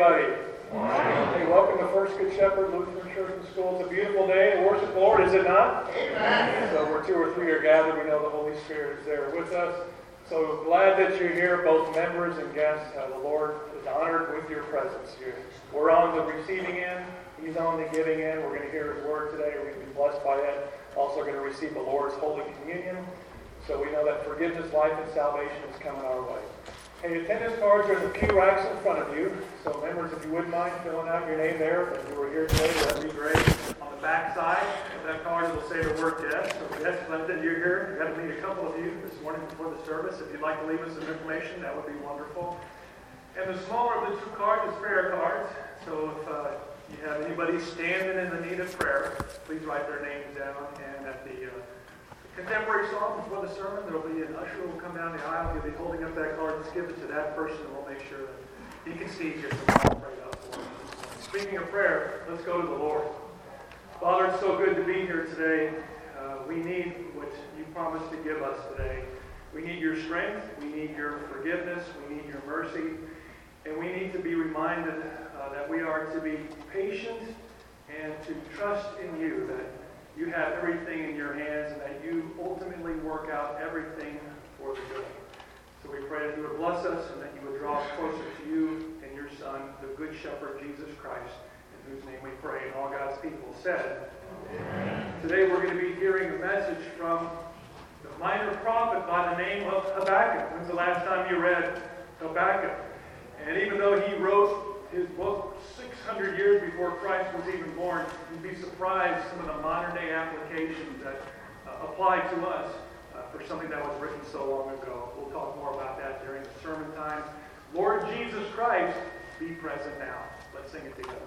everybody. Hey, welcome to First Good Shepherd Lutheran Church and School. It's a beautiful day to worship the Lord, is it not? Amen. So where two or three are gathered, we know the Holy Spirit is there with us. So glad that you're here, both members and guests. Uh, the Lord is honored with your presence here. We're on the receiving end. He's on the giving end. We're going to hear His word today. We're going to be blessed by it. Also going to receive the Lord's Holy Communion. So we know that forgiveness, life, and salvation is coming our way. Hey, attendance cards are in the pew racks in front of you. So members, if you wouldn't mind filling out your name there, if you were here today, that'd be great. On the back side of that card, it'll say the word yes. So yes, that you're here. We got to meet a couple of you this morning before the service. If you'd like to leave us some information, that would be wonderful. And the smaller of the two cards is prayer cards. So if uh, you have anybody standing in the need of prayer, please write their names down. And at the uh, contemporary song before the sermon. There'll be an usher who will come down the aisle. He'll be holding up that card. Just give it to that person, and we'll make sure that he can see you. So pray out for him. Speaking of prayer, let's go to the Lord. Father, it's so good to be here today. Uh, we need what you promised to give us today. We need your strength. We need your forgiveness. We need your mercy. And we need to be reminded uh, that we are to be patient and to trust in you, that you have everything in your hands and that you ultimately work out everything for the good. So we pray that you would bless us and that you would draw us closer to you and your Son, the Good Shepherd, Jesus Christ, in whose name we pray. And all God's people said, Amen. Today we're going to be hearing a message from the minor prophet by the name of Habakkuk. When's the last time you read Habakkuk? And even though he wrote his book 600 years before Christ was even born, you'd be surprised some of the modern day applications that uh, apply to us uh, for something that was written so long ago. We'll talk more about that during the sermon time. Lord Jesus Christ, be present now. Let's sing it together.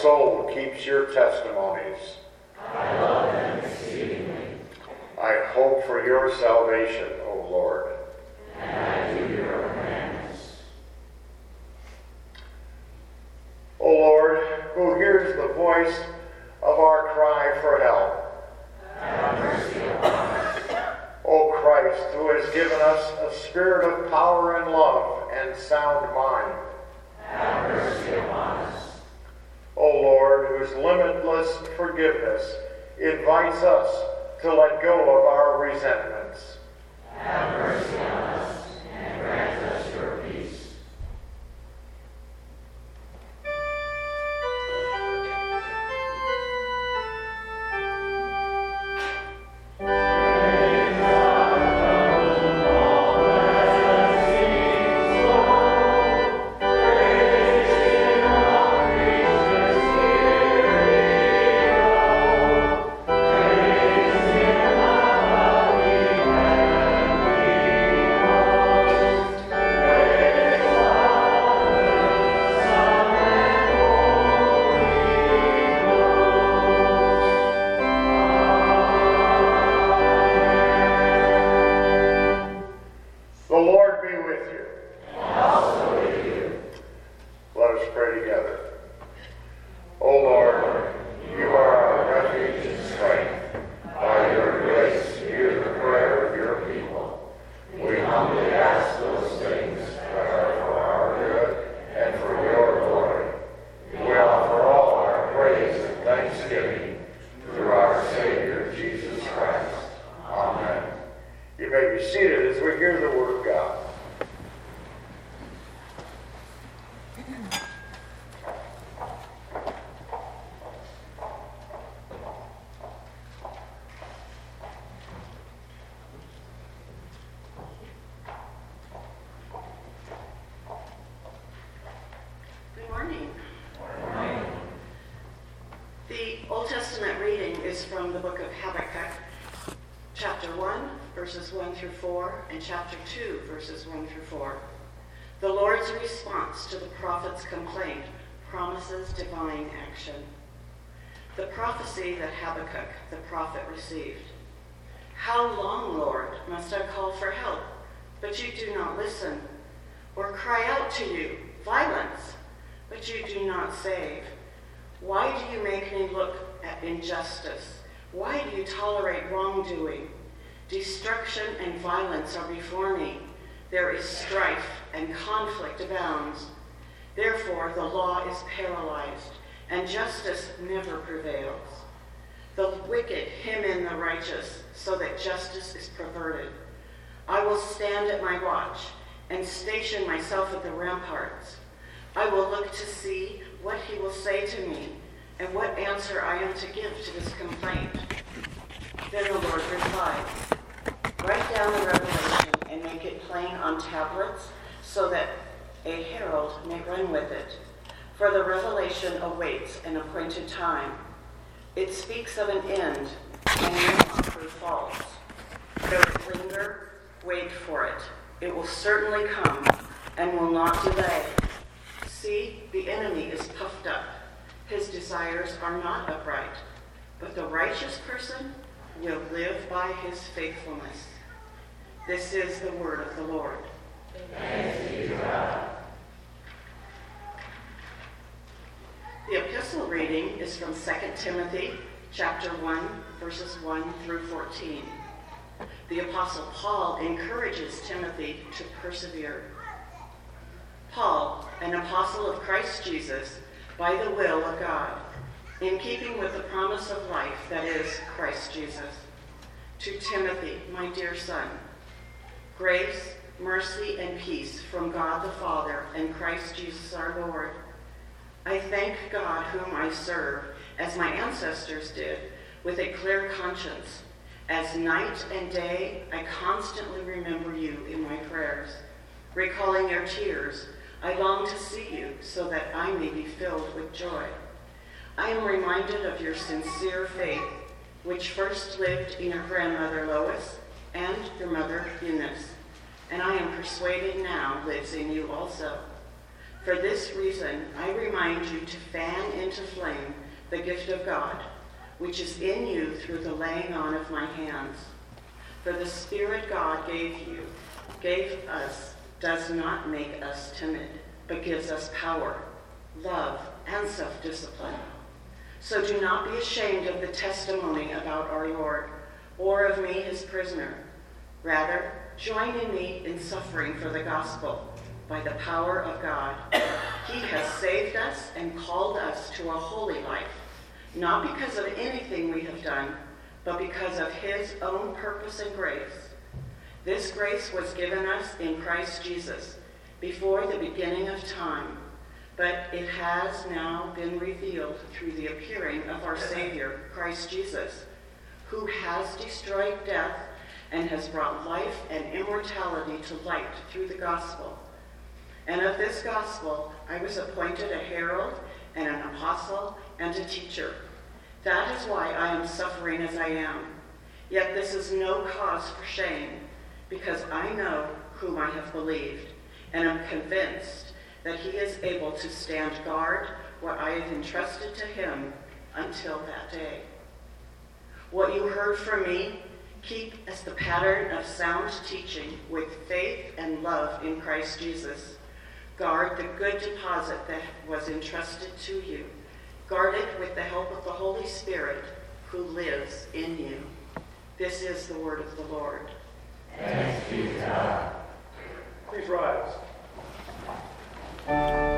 Soul keeps your testimonies. I love them exceedingly. I hope for your salvation, O Lord. 4, and chapter 2, verses 1 through 4. The Lord's response to the prophet's complaint promises divine action. The prophecy that Habakkuk the prophet received. How long, Lord, must I call for help, but you do not listen? Or cry out to you, violence, but you do not save? Why do you make me look at injustice? Why do you tolerate wrongdoing? Destruction and violence are before me. There is strife and conflict abounds. Therefore, the law is paralyzed, and justice never prevails. The wicked hem in the righteous, so that justice is perverted. I will stand at my watch and station myself at the ramparts. I will look to see what he will say to me and what answer I am to give to this complaint. Then the Lord replied, Write down the revelation and make it plain on tablets so that a herald may run with it. For the revelation awaits an appointed time. It speaks of an end and not prove false. Though linger, wait for it. It will certainly come and will not delay. See, the enemy is puffed up. His desires are not upright, but the righteous person will live by his faithfulness. This is the word of the Lord. The epistle reading is from 2 Timothy chapter 1 verses 1 through 14. The Apostle Paul encourages Timothy to persevere. Paul, an apostle of Christ Jesus, by the will of God, in keeping with the promise of life that is Christ Jesus. To Timothy, my dear son, grace, mercy, and peace from God the Father and Christ Jesus our Lord. I thank God whom I serve, as my ancestors did, with a clear conscience. As night and day, I constantly remember you in my prayers. Recalling your tears, I long to see you so that I may be filled with joy. I am reminded of your sincere faith, which first lived in your grandmother Lois and your mother Eunice, and I am persuaded now lives in you also. For this reason, I remind you to fan into flame the gift of God, which is in you through the laying on of my hands. For the Spirit God gave you, gave us, does not make us timid, but gives us power, love, and self-discipline. So do not be ashamed of the testimony about our Lord, or of me, his prisoner. Rather, join in me in suffering for the gospel by the power of God. He has saved us and called us to a holy life, not because of anything we have done, but because of his own purpose and grace. This grace was given us in Christ Jesus before the beginning of time, but it has now been revealed through the appearing of our Savior, Christ Jesus, who has destroyed death and has brought life and immortality to light through the gospel. And of this gospel I was appointed a herald and an apostle and a teacher. That is why I am suffering as I am. Yet this is no cause for shame, because I know whom I have believed, and am convinced that he is able to stand guard what I have entrusted to him until that day. What you heard from me, keep as the pattern of sound teaching with faith and love in Christ Jesus. Guard the good deposit that was entrusted to you. Guard it with the help of the Holy Spirit who lives in you. This is the word of the Lord. Thanks be to God. Please rise. The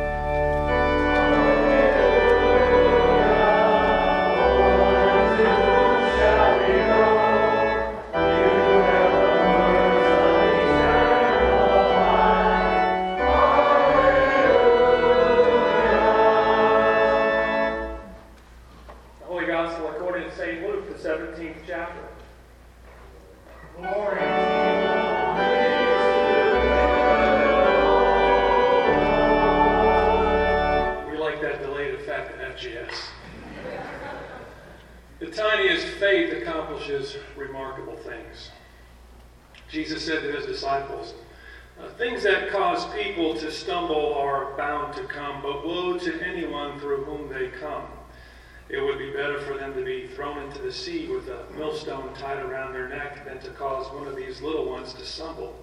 the sea with a millstone tied around their neck than to cause one of these little ones to stumble.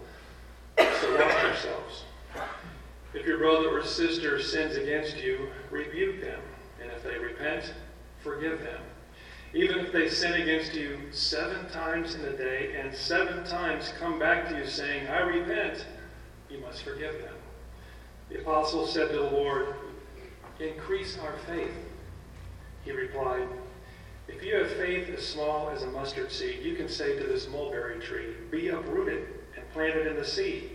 So watch yourselves. If your brother or sister sins against you, rebuke them. And if they repent, forgive them. Even if they sin against you seven times in a day and seven times come back to you saying, I repent, you must forgive them. The apostle said to the Lord, Increase our faith. He replied, If you have faith as small as a mustard seed, you can say to this mulberry tree, Be uprooted and planted in the sea,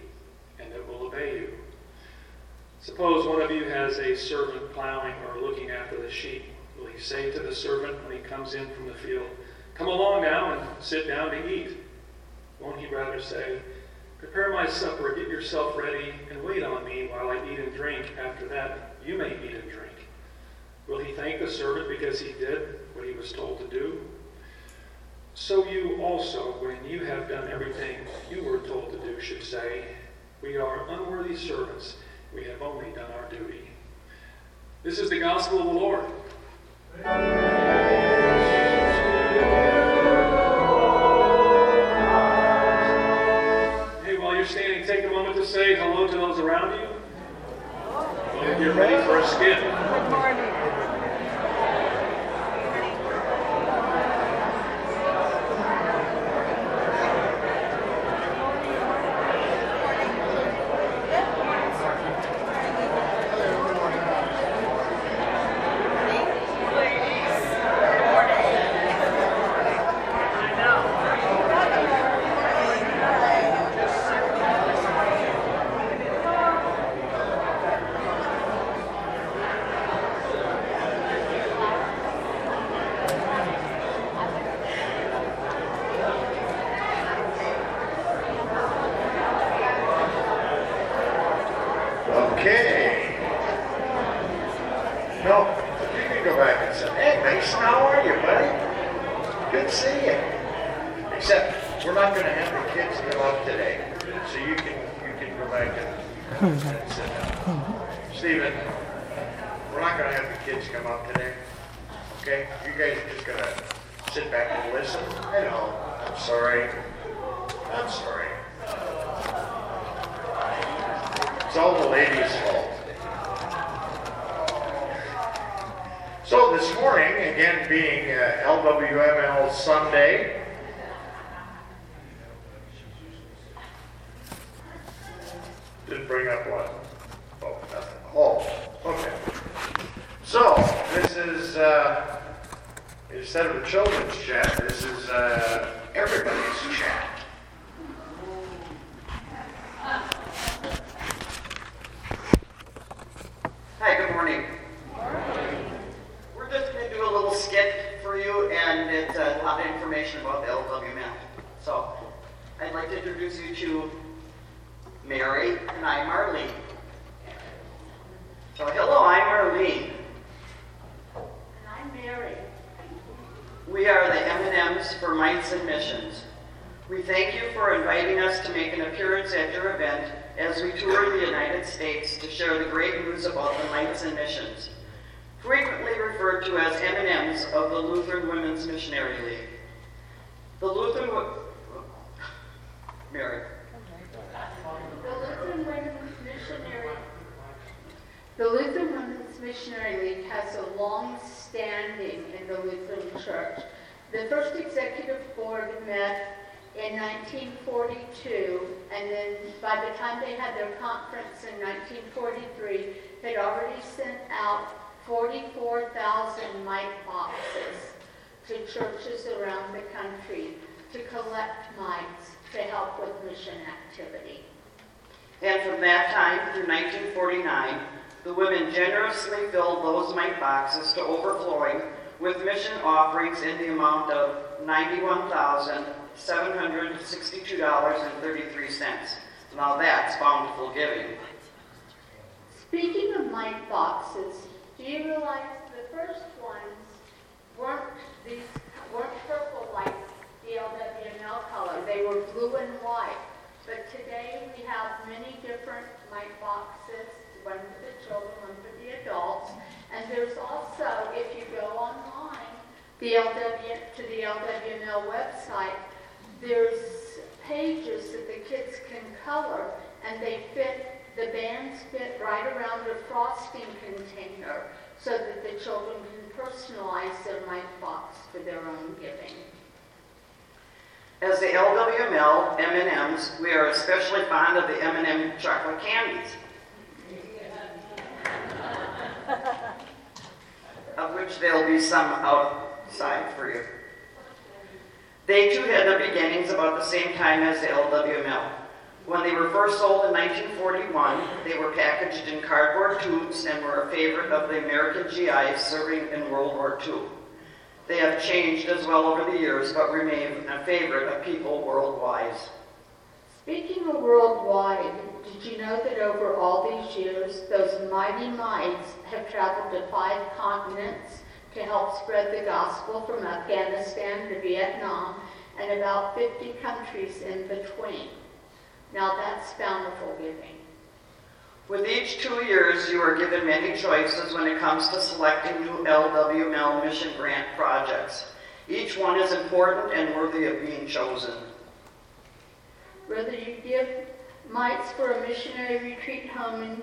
and it will obey you. Suppose one of you has a servant plowing or looking after the sheep. Will he say to the servant when he comes in from the field, Come along now and sit down to eat? Won't he rather say, Prepare my supper, get yourself ready, and wait on me while I eat and drink. After that, you may eat and drink. Will he thank the servant because he did what he was told to do? So you also, when you have done everything you were told to do, should say, We are unworthy servants. We have only done our duty. This is the gospel of the Lord. Hey, while you're standing, take a moment to say hello to those around you. Well, Get ready for a skit. Jason, Mites and Missions. We thank you for inviting us to make an appearance at your event as we tour the United States to share the great news about the Mites and Missions, frequently referred to as M&Ms of the Lutheran Women's Missionary League. The Lutheran Wo- Mary. The Lutheran Women's Missionary The Lutheran Women's Missionary League has a long standing in the Lutheran Church. The first executive board met in 1942, and then by the time they had their conference in 1943, they'd already sent out 44,000 mite boxes to churches around the country to collect mites to help with mission activity. And from that time through 1949, the women generously filled those mite boxes to overflowing with mission offerings in the amount of $91,762.33. Now that's bountiful giving. Speaking of light boxes, do you realize the first ones weren't these weren't purple like the LWML color? They were blue and white. But today we have many different light boxes, one for the children, one for the adults. And there's also, if you go online, the LW to the LWML website, there's pages that the kids can color and they fit the bands fit right around a frosting container so that the children can personalize their mite box for their own giving. As the LWML M&Ms, we are especially fond of the M&M chocolate candies. of which there'll be some outside for you. They too had their beginnings about the same time as the LWML. When they were first sold in 1941, they were packaged in cardboard tubes and were a favorite of the American GIs serving in World War II. They have changed as well over the years, but remain a favorite of people worldwide. Speaking of worldwide, did you know that over all these years, those mighty minds have traveled to five continents to help spread the gospel from Afghanistan to Vietnam and about 50 countries in between? Now that's bountiful giving. With each two years, you are given many choices when it comes to selecting new LWML mission grant projects. Each one is important and worthy of being chosen. Whether you give mites for a missionary retreat home in,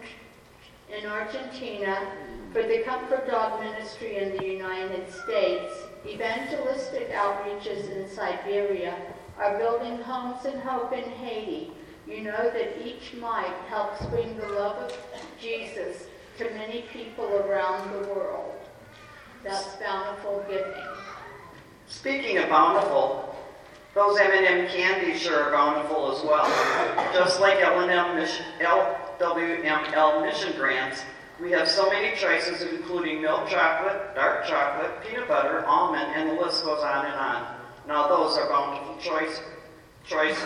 in Argentina, for the Comfort Dog Ministry in the United States, evangelistic outreaches in Siberia, are building homes and hope in Haiti, you know that each mite helps bring the love of Jesus to many people around the world. That's bountiful giving. Speaking of bountiful, those M&M candies sure are bountiful as well. Just like L&M mission, LWML mission grants, we have so many choices including milk chocolate, dark chocolate, peanut butter, almond, and the list goes on and on. Now those are bountiful choice, choices.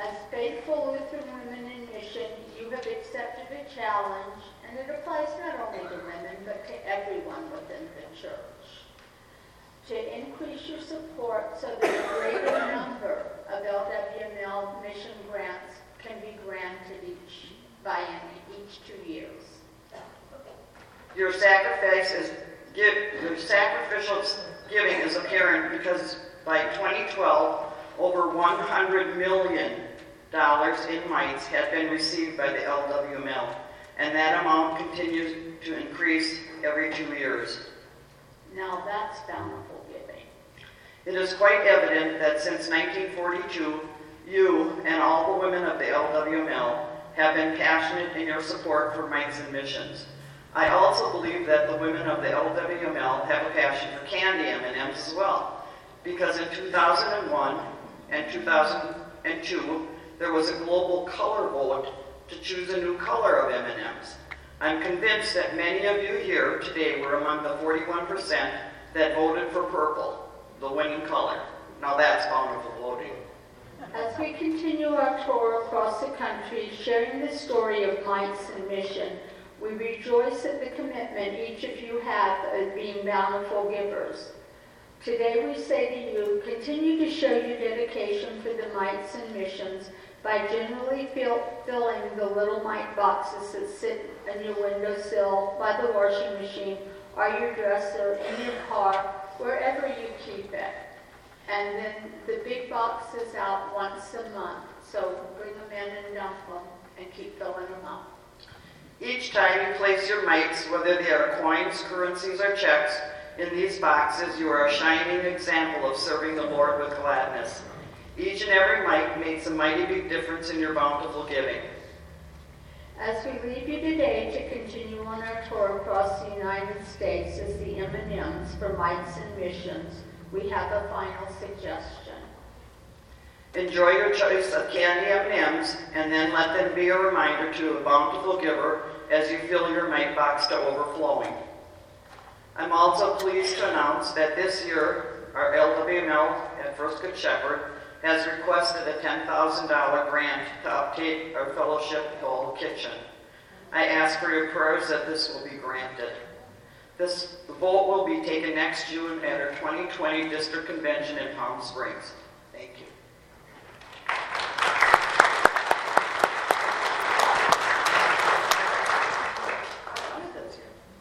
As faithful Lutheran women in mission, you have accepted a challenge, and it applies not only to women, but to everyone within the church. To increase your support so that a greater number of LWML mission grants can be granted each biennium, each two years. Your sacrifice is give, your sacrificial giving is apparent because by 2012, over 100 million dollars in mites had been received by the LWML, and that amount continues to increase every two years. Now that's giving. It is quite evident that since 1942, you and all the women of the LWML have been passionate in your support for mites and missions. I also believe that the women of the LWML have a passion for candy M&Ms as well, because in 2001 and 2002, there was a global color vote to choose a new color of M&Ms. I'm convinced that many of you here today were among the 41% that voted for purple, the winning color. Now that's bountiful voting. As we continue our tour across the country, sharing the story of mites and mission, we rejoice at the commitment each of you have of being bountiful givers. Today we say to you, continue to show your dedication for the mites and missions by generally fill, filling the little mite boxes that sit on your windowsill, by the washing machine, or your dresser, in your car, wherever you keep it. And then the big box is out once a month. So bring them in and dump them and keep filling them up. Each time you place your mites, whether they are coins, currencies, or checks, in these boxes, you are a shining example of serving the Lord with gladness. Each and every mite makes a mighty big difference in your bountiful giving. As we leave you today to continue on our tour across the United States as the M&Ms for mites and missions, we have a final suggestion. Enjoy your choice of candy M&Ms, and then let them be a reminder to a bountiful giver as you fill your mite box to overflowing. I'm also pleased to announce that this year, our LWML at First Good Shepherd has requested a $10,000 grant to update our fellowship hall kitchen. I ask for your prayers that this will be granted. This vote will be taken next June at our 2020 district convention in Palm Springs. Thank you.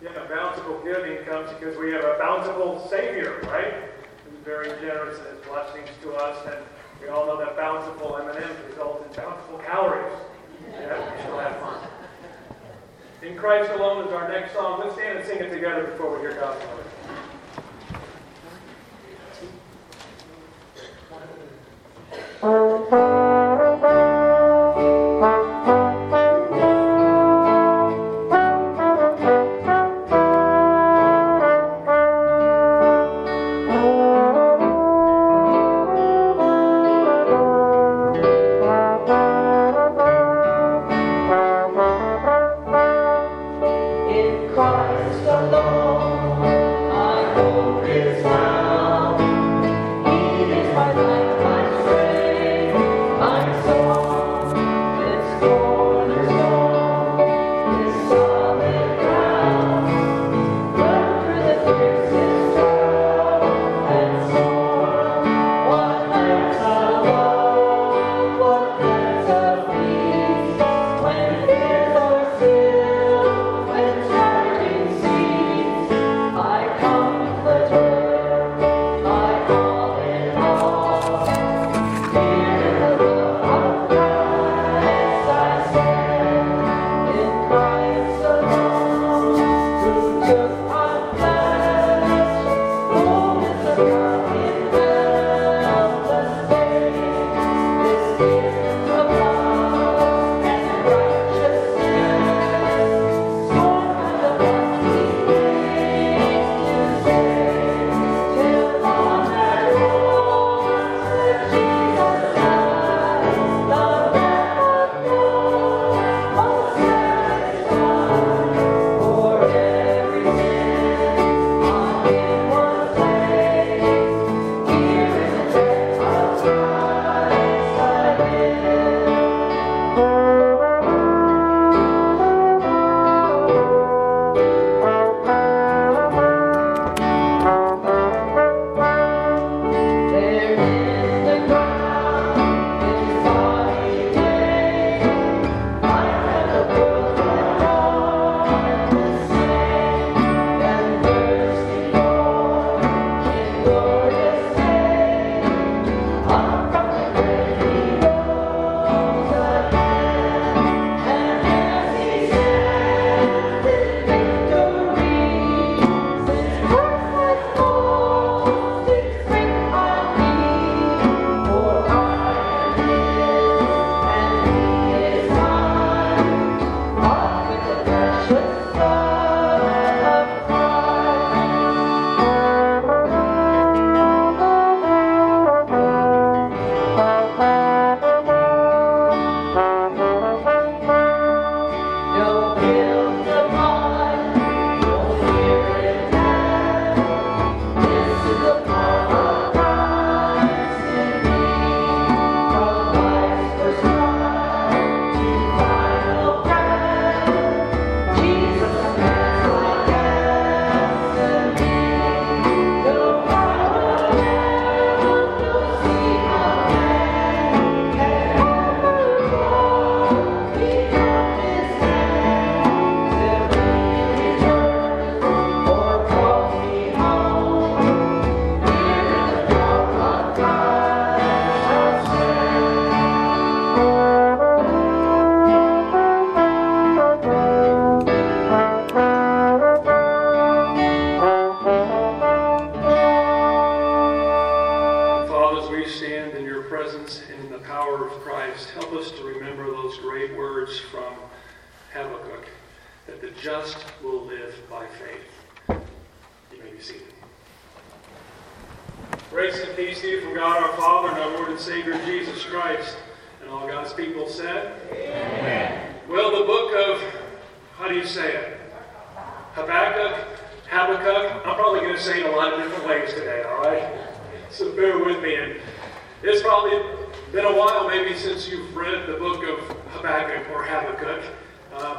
Yeah, bountiful giving comes because we have a bountiful Savior, right? Who's very generous his blessings to us, and we all know that bountiful M&Ms result in bountiful calories. Yeah, we still have fun. In Christ alone is our next song. Let's stand and sing it together before we hear God's word. In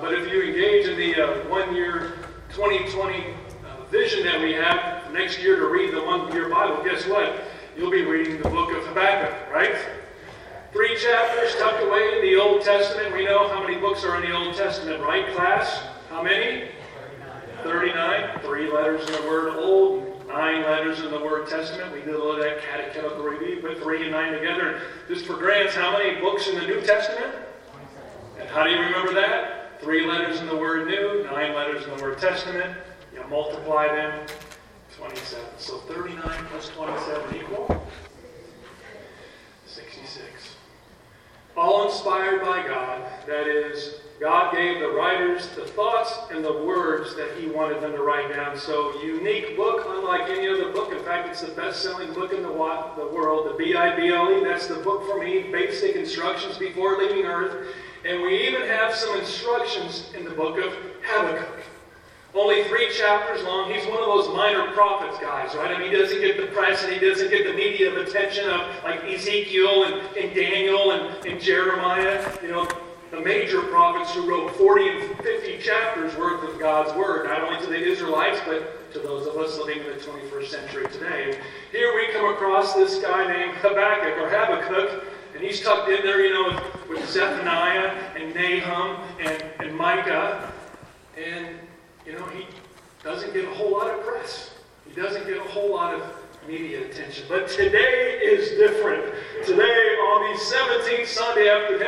but if you engage in the uh, one year 2020 uh, vision that we have next year to read the one year Bible, guess what? You'll be reading the book of Habakkuk, right? Three chapters tucked away in the Old Testament. We know how many books are in the Old Testament, right, class? How many? 39. Three letters in the word Old, nine letters in the word Testament. We did a little of that catechetical review, put three and nine together. Just for grants, how many books in the New Testament? And how do you remember that? Three letters in the word New, nine letters in the word Testament. You multiply them, 27. So 39 plus 27 equal 66. All inspired by God, that is, God gave the writers the thoughts and the words that He wanted them to write down. So, unique book, unlike any other book. In fact, it's the best selling book in the, the world. The B I B L E, that's the book for me, basic instructions before leaving earth. And we even have some instructions in the book of Habakkuk. Only three chapters long. He's one of those minor prophets guys, right? I mean, he doesn't get the press and he doesn't get the media attention of like Ezekiel and, and Daniel and, and Jeremiah. You know, the major prophets who wrote 40 and 50 chapters worth of God's Word, not only to the Israelites, but to those of us living in the 21st century today. Here we come across this guy named Habakkuk or Habakkuk, and he's tucked in there, you know, with, with Zephaniah and Nahum and, and Micah. And, you know, he doesn't get a whole lot of press. He doesn't get a whole lot of media attention. But today is different. Today, on the 17th Sunday after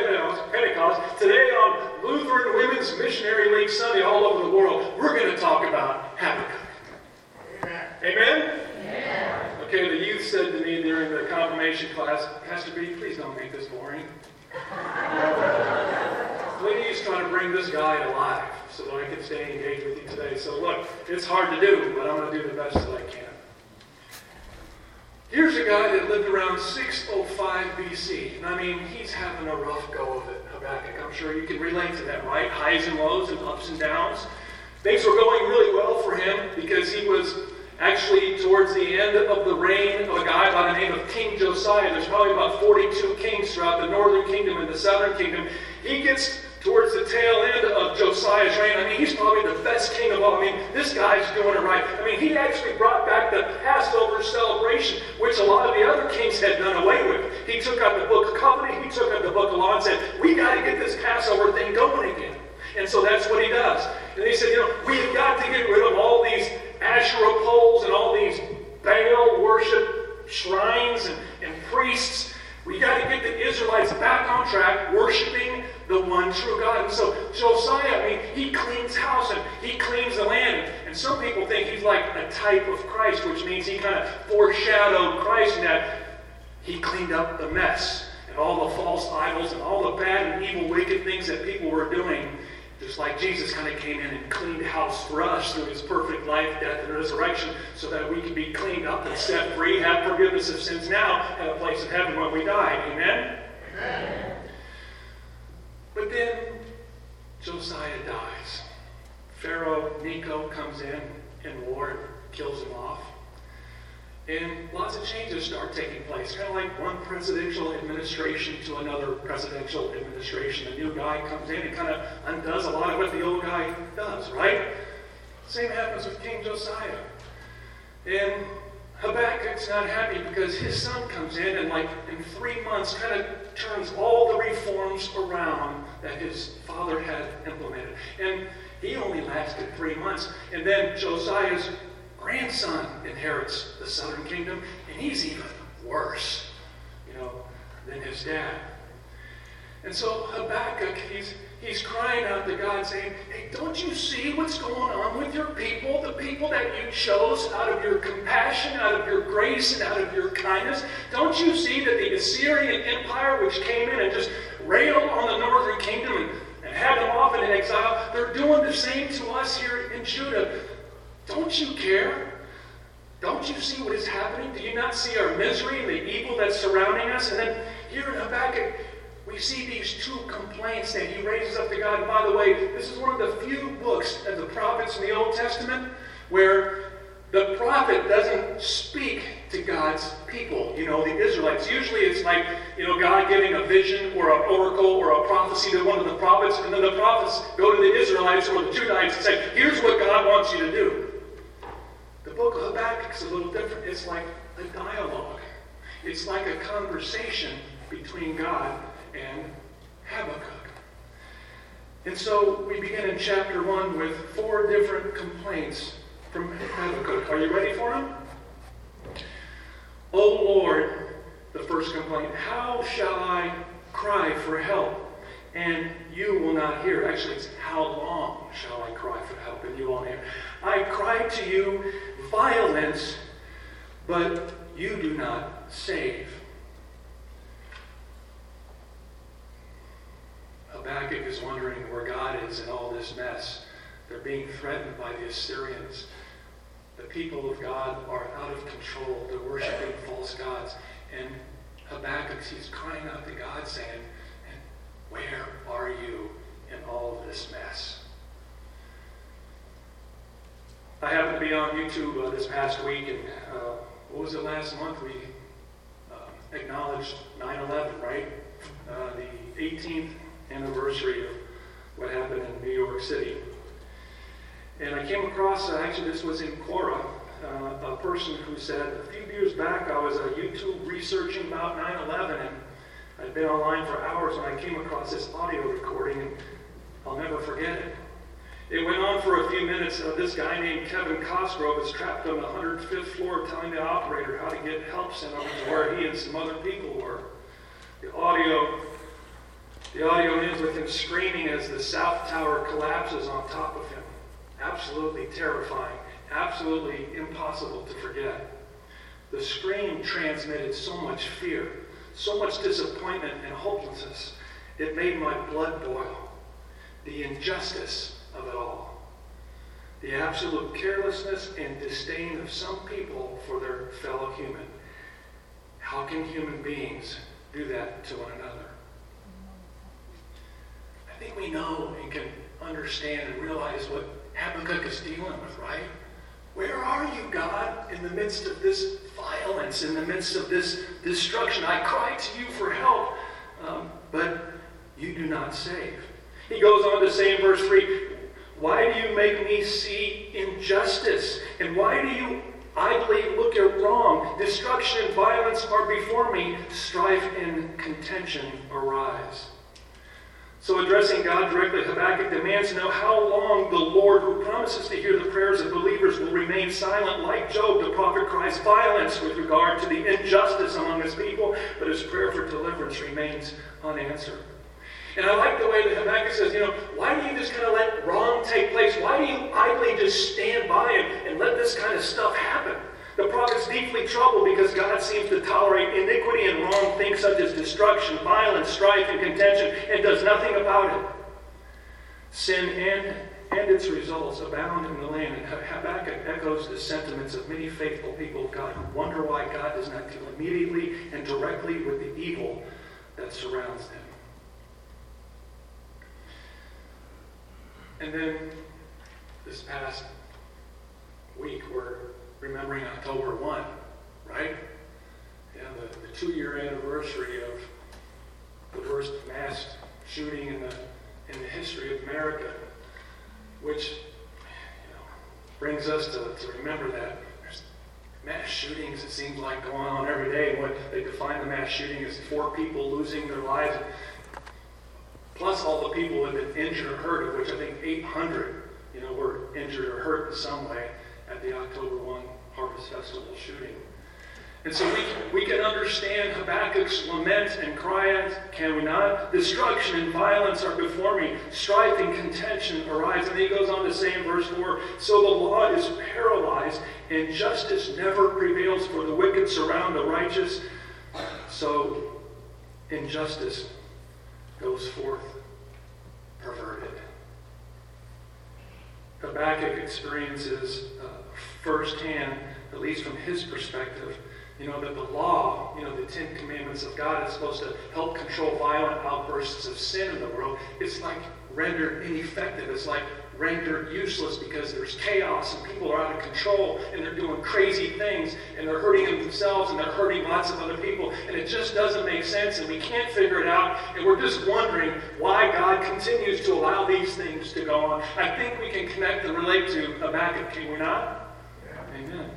Pentecost, today on Lutheran Women's Missionary League Sunday all over the world, we're going to talk about Habakkuk. Amen? Amen? Okay, the youth said to me during the confirmation class, Pastor B, please don't make this boring. please try to bring this guy alive so that I can stay engaged with you today. So look, it's hard to do, but I'm going to do the best that I can. Here's a guy that lived around 605 BC. And I mean, he's having a rough go of it, Habakkuk. I'm sure you can relate to that, right? Highs and lows and ups and downs. Things were going really well for him because he was actually towards the end of the reign of a guy by the name of King Josiah. There's probably about 42 kings throughout the northern kingdom and the southern kingdom. He gets towards the tail end of Josiah's reign. I mean, he's probably the best king of all. I mean, this guy's doing it right. I mean, he actually brought back the Passover celebration, which a lot of the other kings had done away with. He took out the book of covenant, he took out the book of law, and said, We got to get this Passover thing going again. And so that's what he does. And he said, You know, we've got to get rid of all these Asherah poles and all these Baal worship shrines and, and priests. We got to get the Israelites back on track, worshiping the one true God. And so Josiah, I mean, he cleans house and he cleans the land. And some people think he's like a type of Christ, which means he kind of foreshadowed Christ in that he cleaned up the mess and all the false idols and all the bad and evil, wicked things that people were doing. Just like Jesus kind of came in and cleaned house for us through his perfect life, death, and resurrection, so that we can be cleaned up and set free, have forgiveness of sins now, have a place in heaven when we die. Amen? Amen. But then Josiah dies. Pharaoh Necho comes in and war kills him off. And lots of changes start taking place, kind of like one presidential administration to another presidential administration. A new guy comes in and kind of undoes a lot of what the old guy does, right? Same happens with King Josiah. And Habakkuk's not happy because his son comes in and, like, in three months, kind of turns all the reforms around that his father had implemented. And he only lasted three months. And then Josiah's grandson inherits the southern kingdom, and he's even worse, you know, than his dad. And so Habakkuk, he's he's crying out to God, saying, Hey, don't you see what's going on with your people? The people that you chose out of your compassion, out of your grace, and out of your kindness. Don't you see that the Assyrian Empire, which came in and just rail on the northern kingdom and, had them off in exile, they're doing the same to us here in Judah. Don't you care? Don't you see what is happening? Do you not see our misery and the evil that's surrounding us? And then here in Habakkuk, we see these two complaints that he raises up to God. And by the way, this is one of the few books of the prophets in the Old Testament where the prophet doesn't speak to God's people, you know, the Israelites. Usually it's like, you know, God giving a vision or an oracle or a prophecy to one of the prophets, and then the prophets go to the Israelites or the Judites and say, here's what God wants you to do. The book of Habakkuk is a little different. It's like a dialogue. It's like a conversation between God and Habakkuk. And so we begin in chapter 1 with four different complaints from Habakkuk. Are you ready for them? O Lord, the first complaint, how shall I cry for help and you will not hear? Actually, it's how long shall I cry for help and you won't hear? I cry to you violence, but you do not save. Habakkuk is wondering where God is in all this mess. They're being threatened by the Assyrians. The people of God are out of control. They're worshiping false gods. And Habakkuk, he's crying out to God saying, Where are you in all of this mess? I happened to be on YouTube uh, this past week, and uh, what was it last month? We uh, acknowledged 9 11, right? Uh, the 18th anniversary of what happened in New York City. And I came across, uh, actually, this was in Quora, uh, a person who said, a few years back, I was on YouTube researching about 9 11, and I'd been online for hours, when I came across this audio recording, and I'll never forget it. It went on for a few minutes. Uh, this guy named Kevin Cosgrove is trapped on the 105th floor telling the operator how to get help sent over to where he and some other people were. The audio the audio ends with him screaming as the South Tower collapses on top of him. Absolutely terrifying, absolutely impossible to forget. The scream transmitted so much fear, so much disappointment and hopelessness. It made my blood boil. The injustice of it all. The absolute carelessness and disdain of some people for their fellow human. How can human beings do that to one another? I think we know and can understand and realize what Habakkuk is dealing with, right? Where are you, God, in the midst of this violence, in the midst of this destruction? I cry to you for help, um, but you do not save. He goes on to say in verse 3 Why do you make me see injustice? And why do you idly look at wrong? Destruction and violence are before me, strife and contention arise. So, addressing God directly, Habakkuk demands to know how long the Lord, who promises to hear the prayers of believers, will remain silent. Like Job, the prophet cries violence with regard to the injustice among his people, but his prayer for deliverance remains unanswered. And I like the way that Habakkuk says, you know, why do you just kind of let wrong take place? Why do you idly just stand by and, and let this kind of stuff happen? The prophet's deeply troubled because God seems to tolerate iniquity and wrong things such as destruction, violence, strife, and contention, and does nothing about it. Sin and, and its results abound in the land. And Habakkuk echoes the sentiments of many faithful people of God who wonder why God does not deal immediately and directly with the evil that surrounds them. And then this past week, we're remembering October 1, right? Yeah, the, the two year anniversary of the first mass shooting in the, in the history of America, which you know, brings us to, to remember that there's mass shootings, it seems like, going on every day. What they define the mass shooting as four people losing their lives, plus all the people who have been injured or hurt, of which I think 800 you know, were injured or hurt in some way the October 1 Harvest Festival shooting. And so we, we can understand Habakkuk's lament and cry out, can we not? Destruction and violence are before me. Strife and contention arise. And he goes on to say in verse 4 So the law is paralyzed, and justice never prevails, for the wicked surround the righteous. So injustice goes forth perverted. Habakkuk experiences uh, firsthand, at least from his perspective, you know, that the law, you know, the Ten Commandments of God is supposed to help control violent outbursts of sin in the world. It's like rendered ineffective. It's like rendered useless because there's chaos and people are out of control and they're doing crazy things and they're hurting themselves and they're hurting lots of other people and it just doesn't make sense and we can't figure it out and we're just wondering why God continues to allow these things to go on. I think we can connect and relate to Habakkuk, can we not? Yeah. Amen.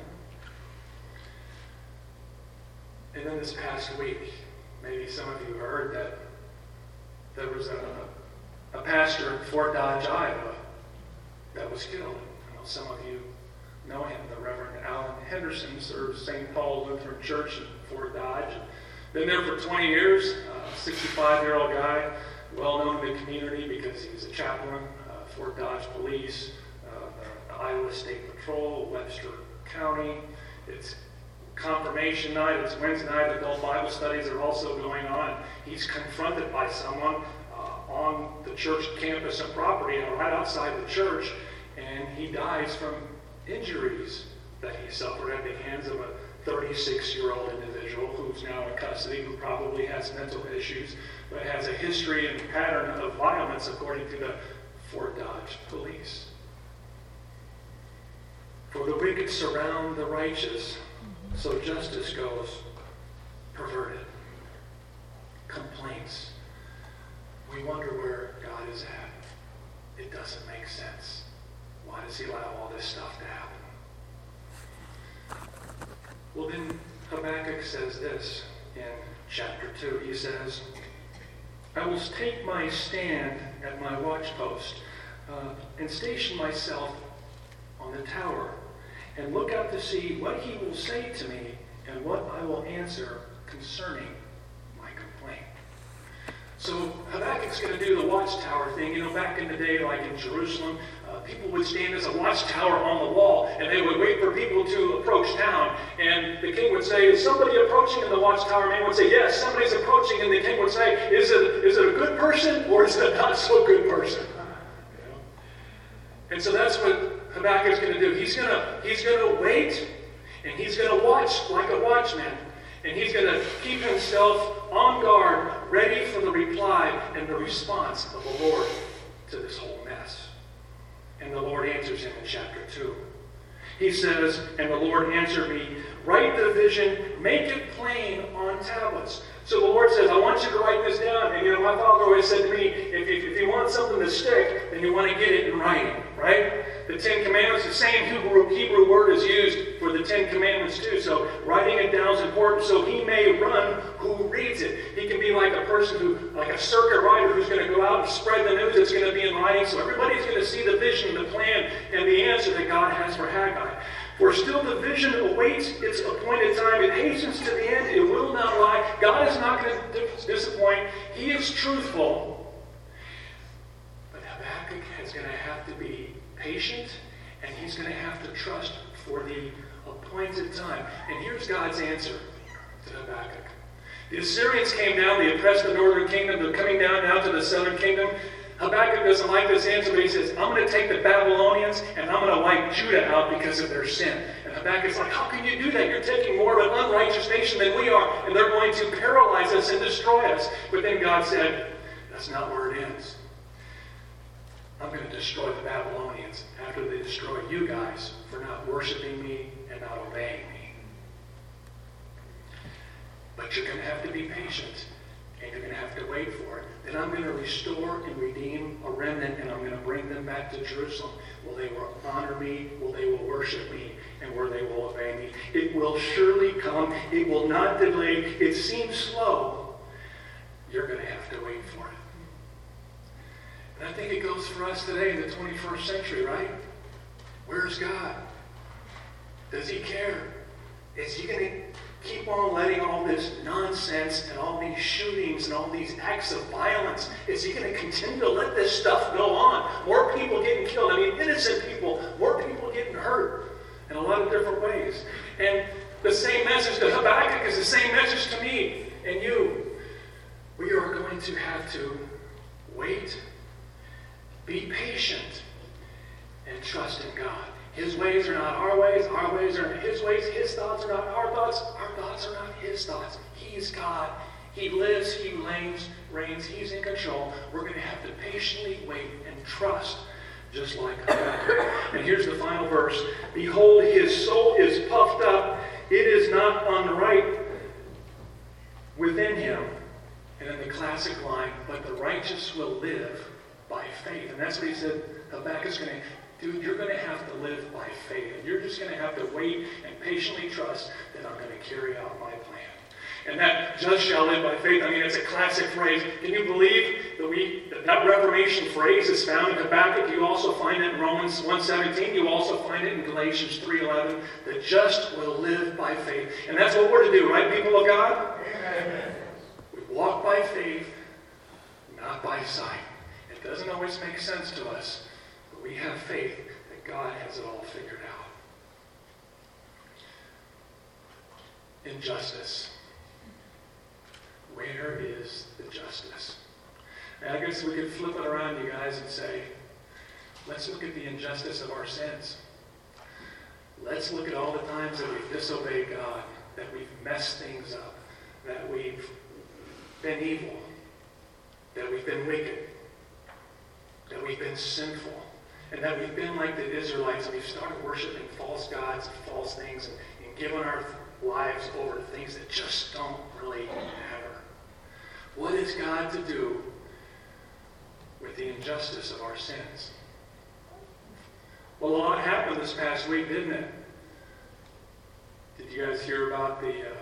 And then this past week, maybe some of you heard that there was a, a pastor in Fort Dodge, Iowa, that was killed. Some of you know him, the Reverend Alan Henderson serves St. Paul Lutheran Church in Fort Dodge. Been there for 20 years, 65 year old guy, well known in the community because he was a chaplain, uh, Fort Dodge Police, uh, the Iowa State Patrol, Webster County. It's confirmation night, it's Wednesday night, adult Bible studies are also going on. He's confronted by someone uh, on the church campus and property, and right outside the church, and he dies from injuries that he suffered at the hands of a 36 year old individual who's now in custody, who probably has mental issues, but has a history and pattern of violence according to the Fort Dodge police. For the wicked surround the righteous, so justice goes perverted. Complaints. We wonder where God is at. It doesn't make sense. Why does he allow all this stuff to happen? Well, then Habakkuk says this in chapter 2. He says, I will take my stand at my watchpost uh, and station myself on the tower and look out to see what he will say to me and what I will answer concerning my complaint. So Habakkuk's going to do the watchtower thing. You know, back in the day, like in Jerusalem, uh, people would stand as a watchtower on the wall, and they would wait for people to approach town. And the king would say, "Is somebody approaching?" in the watchtower man would say, "Yes, somebody's approaching." And the king would say, "Is it is it a good person or is it a not so good person?" And so that's what Habakkuk's going to do. He's going to he's going to wait, and he's going to watch like a watchman, and he's going to keep himself on guard, ready for the reply and the response of the Lord to this whole mess. And the Lord answers him in chapter two. He says, "And the Lord answered me, write the vision, make it plain on tablets." So the Lord says, I want you to write this down. And you know, my father always said to me, if, if, if you want something to stick, then you want to get it in writing, right? The Ten Commandments, the same Hebrew, Hebrew word is used for the Ten Commandments too. So writing it down is important so he may run who reads it. He can be like a person who, like a circuit rider who's going to go out and spread the news. It's going to be in writing. So everybody's going to see the vision, the plan, and the answer that God has for Haggai. For still the vision awaits its appointed time. It hastens to the end. It will not lie. God is not going to disappoint. He is truthful. But Habakkuk is going to have to be patient and he's going to have to trust for the appointed time. And here's God's answer to Habakkuk. The Assyrians came down, they oppressed the northern kingdom, they're coming down now to the southern kingdom. Habakkuk doesn't like this answer, but he says, I'm going to take the Babylonians and I'm going to wipe Judah out because of their sin. And Habakkuk's like, How can you do that? You're taking more of an unrighteous nation than we are, and they're going to paralyze us and destroy us. But then God said, That's not where it ends. I'm going to destroy the Babylonians after they destroy you guys for not worshiping me and not obeying me. But you're going to have to be patient and you're going to have to wait for it. Then I'm going to restore and redeem a remnant, and I'm going to bring them back to Jerusalem. Will they will honor me? Will they will worship me? And where they will obey me? It will surely come. It will not delay. It seems slow. You're going to have to wait for it. And I think it goes for us today in the 21st century, right? Where's God? Does he care? Is he going to keep on letting all this nonsense and all these shootings and all these acts of violence, is he going to continue to let this stuff go on? More people getting killed. I mean, innocent people, more people getting hurt in a lot of different ways. And the same message to Habakkuk is the same message to me and you. We are going to have to wait, be patient, and trust in God. His ways are not our ways, our ways are not his ways, his thoughts are not our thoughts, our thoughts are not his thoughts. He's God. He lives, he reigns, reigns, he's in control. We're going to have to patiently wait and trust, just like God. And here's the final verse Behold, his soul is puffed up, it is not unright within him. And in the classic line, but the righteous will live by faith. And that's what he said Habakkuk's going to dude, you're going to have to live by faith. And you're just going to have to wait and patiently trust that I'm going to carry out my plan. And that just shall live by faith. I mean, it's a classic phrase. Can you believe that we that, that Reformation phrase is found in Habakkuk? You also find it in Romans 1.17. You also find it in Galatians 3.11. The just will live by faith. And that's what we're to do, right, people of God? Amen. We walk by faith, not by sight. It doesn't always make sense to us but we have faith that God has it all figured out. Injustice. Where is the justice? And I guess we could flip it around, you guys, and say, let's look at the injustice of our sins. Let's look at all the times that we've disobeyed God, that we've messed things up, that we've been evil, that we've been wicked, that we've been sinful and that we've been like the Israelites and we've started worshiping false gods and false things and, and given our lives over to things that just don't really matter. What is God to do with the injustice of our sins? Well, a lot happened this past week, didn't it? Did you guys hear about the uh,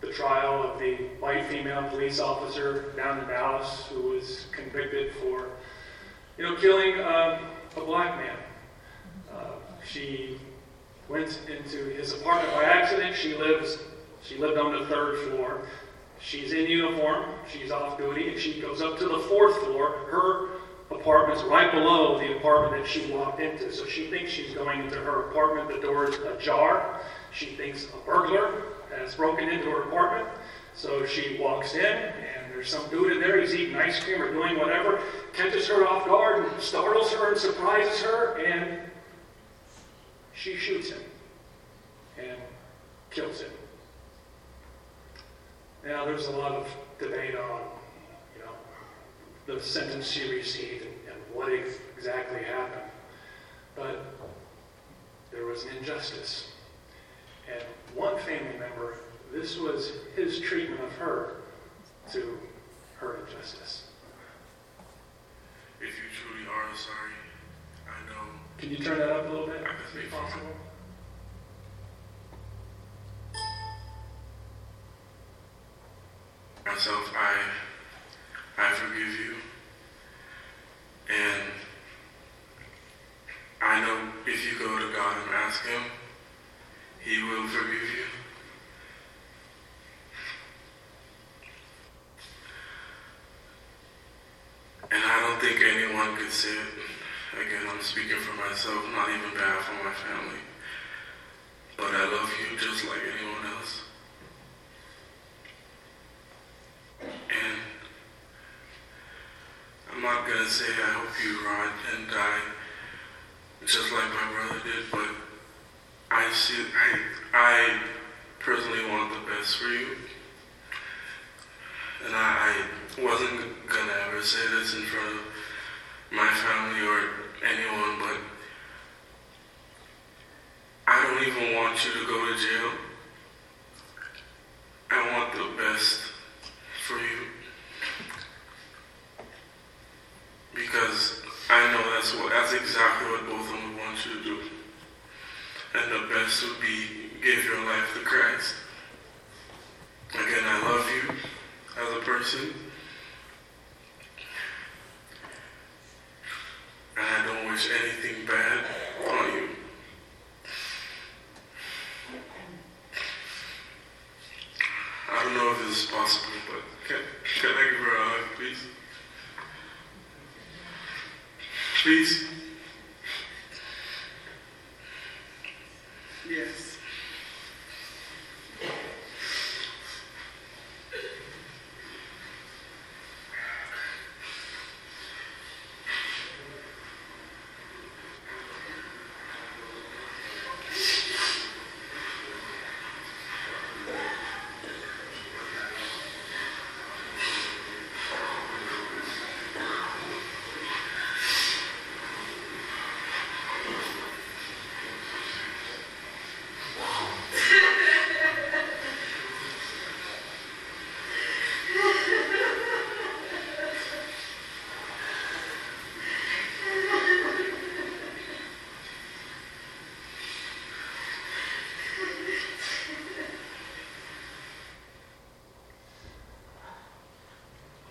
the trial of the white female police officer down in Dallas who was convicted for, you know, killing um, a black man. Uh, she went into his apartment by accident. She lives. She lived on the third floor. She's in uniform. She's off duty, and she goes up to the fourth floor. Her apartment's right below the apartment that she walked into. So she thinks she's going into her apartment. The door's ajar. She thinks a burglar has broken into her apartment. So she walks in, and there's some dude in there. He's eating ice cream or doing whatever catches her off guard and startles her and surprises her, and she shoots him and kills him. Now, there's a lot of debate on, you know, the sentence she received and, and what exactly happened. But there was an injustice. And one family member, this was his treatment of her to her injustice. If you truly are sorry, I know. Can you turn that up a little bit? I can speak possible. Myself, I, I forgive you, and I know if you go to God and ask Him, He will forgive you. And I don't think anyone could say it. Again, I'm speaking for myself, not even bad for my family. But I love you just like anyone else. And I'm not to say I hope you rot and die just like my brother did, but I see, I, I personally want the best for you. And I, I wasn't gonna ever say this in front of my family or anyone, but I don't even want you to go to jail. I want the best for you. Because I know that's what that's exactly what both of them want you to do. And the best would be give your life to Christ. Again, I love you as a person. And I don't wish anything bad on you. I don't know if this is possible, but can, can I give her a hug, please? Please? Yes.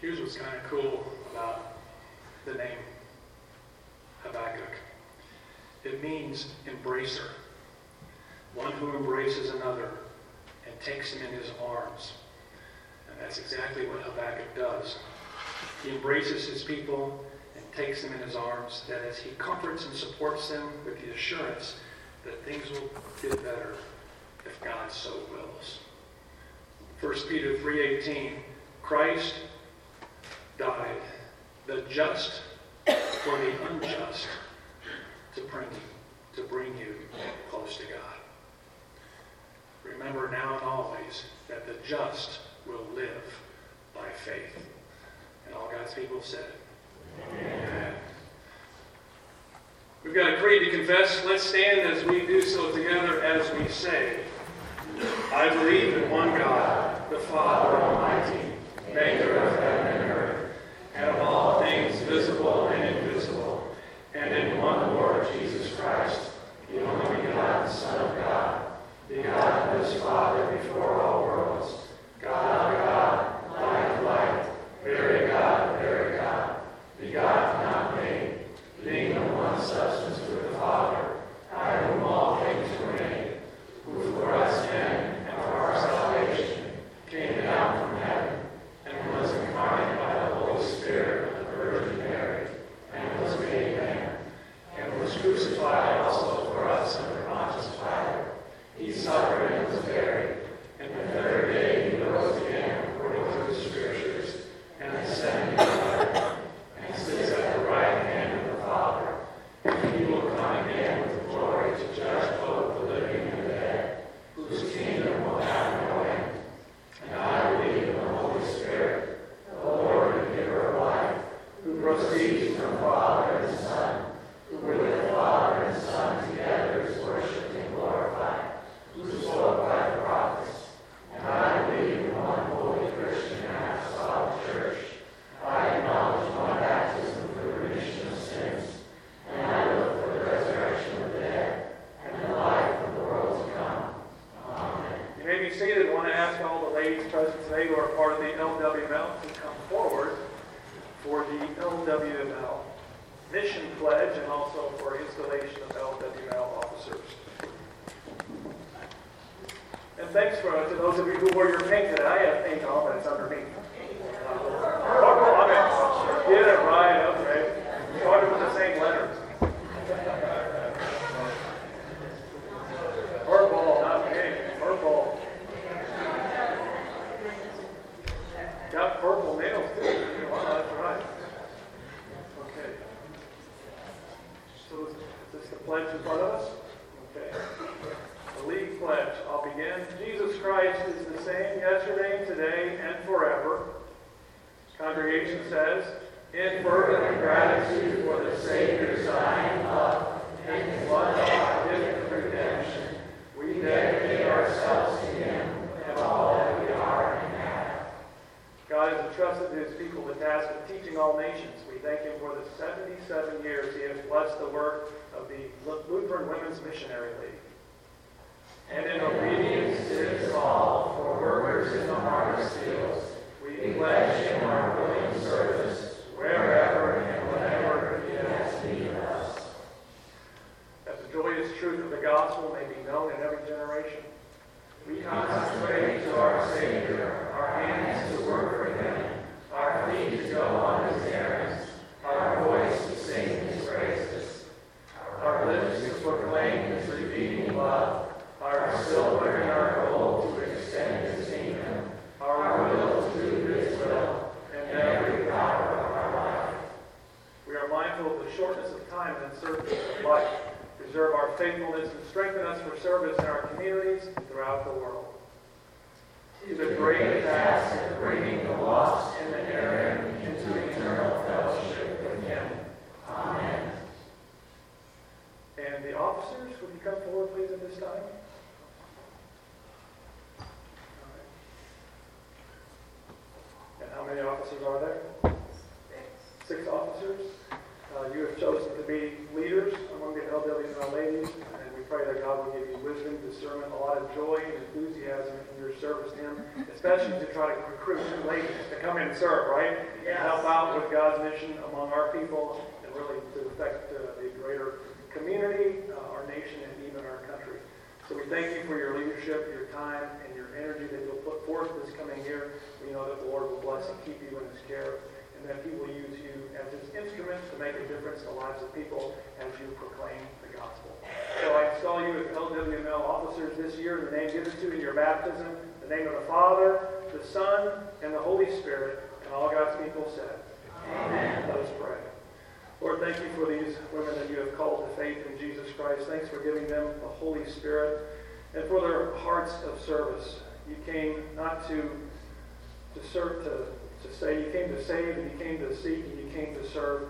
here's what's kind of cool about the name Habakkuk it means embracer, one who embraces another and takes him in his arms. And that's exactly what Habakkuk does. He embraces his people and takes them in his arms, that is, as he comforts and supports them with the assurance that things will get better if God so wills. 1 Peter 3:18 Christ died, the just for the unjust, to bring you, to bring you close to God. Remember now and always that the just will live by faith. And all God's people said, Amen. Amen. We've got a creed to confess. Let's stand as we do so together as we say, I believe in one God, the Father Almighty, maker of heaven Jesus Father. a lot of joy and enthusiasm in your service to Him, especially to try to recruit new ladies to come in and serve, right? Yes. And help out with God's mission among our people and really to affect uh, the greater community, uh, our nation, and even our country. So we thank you for your leadership, your time, and your energy that you'll put forth this coming year. We know that the Lord will bless and keep you in his care, and that he will use you as his instrument to make a difference in the lives of people as you proclaim gospel. So I install you as LWML officers this year in the name given to you in your baptism, the name of the Father, the Son, and the Holy Spirit, and all God's people said. Amen. Let us pray. Lord, thank you for these women that you have called to faith in Jesus Christ. Thanks for giving them the Holy Spirit and for their hearts of service. You came not to to serve to, to say you came to save and you came to seek and you came to serve.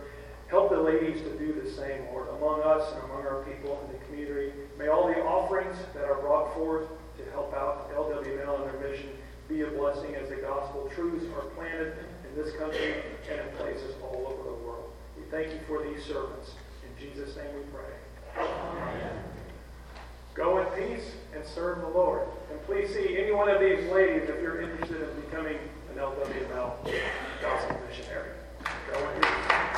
Help the ladies to do the same, Lord, among us and among our people in the community. May all the offerings that are brought forth to help out LWML and their mission be a blessing as the gospel truths are planted in this country and in places all over the world. We thank you for these servants. In Jesus' name we pray. Amen. Go in peace and serve the Lord. And please see any one of these ladies if you're interested in becoming an LWML gospel missionary. Go in peace.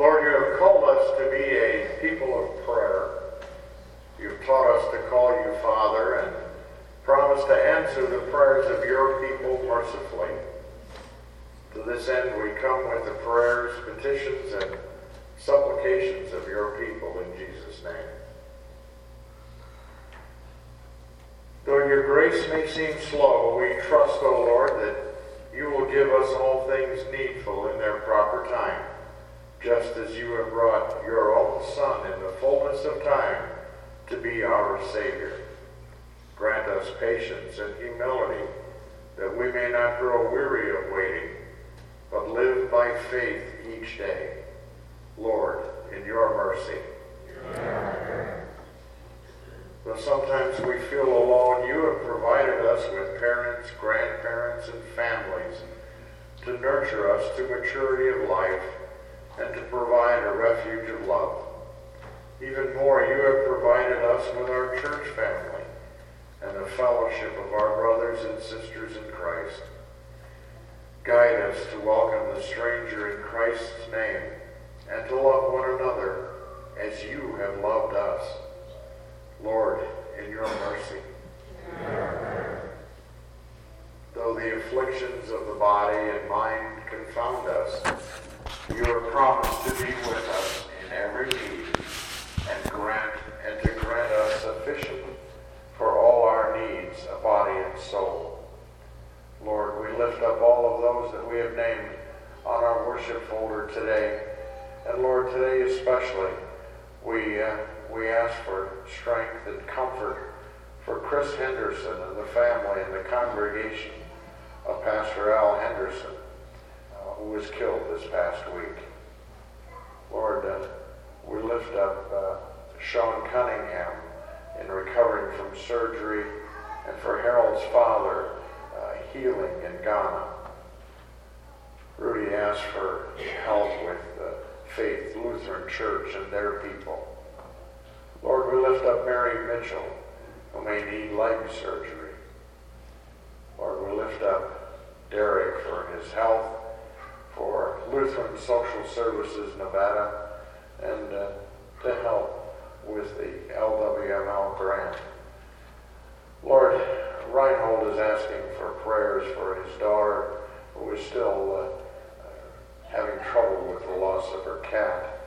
Lord, you have called us to be a people of prayer. You've taught us to call you Father and promised to answer the prayers of your people mercifully. To this end, we come with the prayers, petitions, and supplications of your people in Jesus' name. Though your grace may seem slow, we trust, O Lord, that you will give us all things needful in their proper time just as you have brought your own Son in the fullness of time to be our Savior. Grant us patience and humility that we may not grow weary of waiting, but live by faith each day. Lord, in your mercy. Though sometimes we feel alone, you have provided us with parents, grandparents, and families to nurture us to maturity of life and to provide a refuge of love. Even more, you have provided us with our church family and the fellowship of our brothers and sisters in Christ. Guide us to welcome the stranger in Christ's name and to love one another as you have loved us. Lord, in your mercy. Though the afflictions of the body and mind confound us, you are promised to be with us in every need and grant sufficient for all our needs, a body and soul. Lord, we lift up all of those that we have named on our worship folder today. And Lord, today especially, we, uh, we ask for strength and comfort for Chris Henderson and the family and the congregation of Pastor Al Henderson who was killed this past week. Lord, uh, we lift up uh, Sean Cunningham in recovering from surgery and for Harold's father uh, healing in Ghana. Rudy asked for help with the Faith Lutheran Church and their people. Lord, we lift up Mary Mitchell, who may need leg surgery. Lord, we lift up Derek for his health for Lutheran Social Services Nevada and uh, to help with the LWML grant. Lord, Reinhold is asking for prayers for his daughter who is still uh, having trouble with the loss of her cat.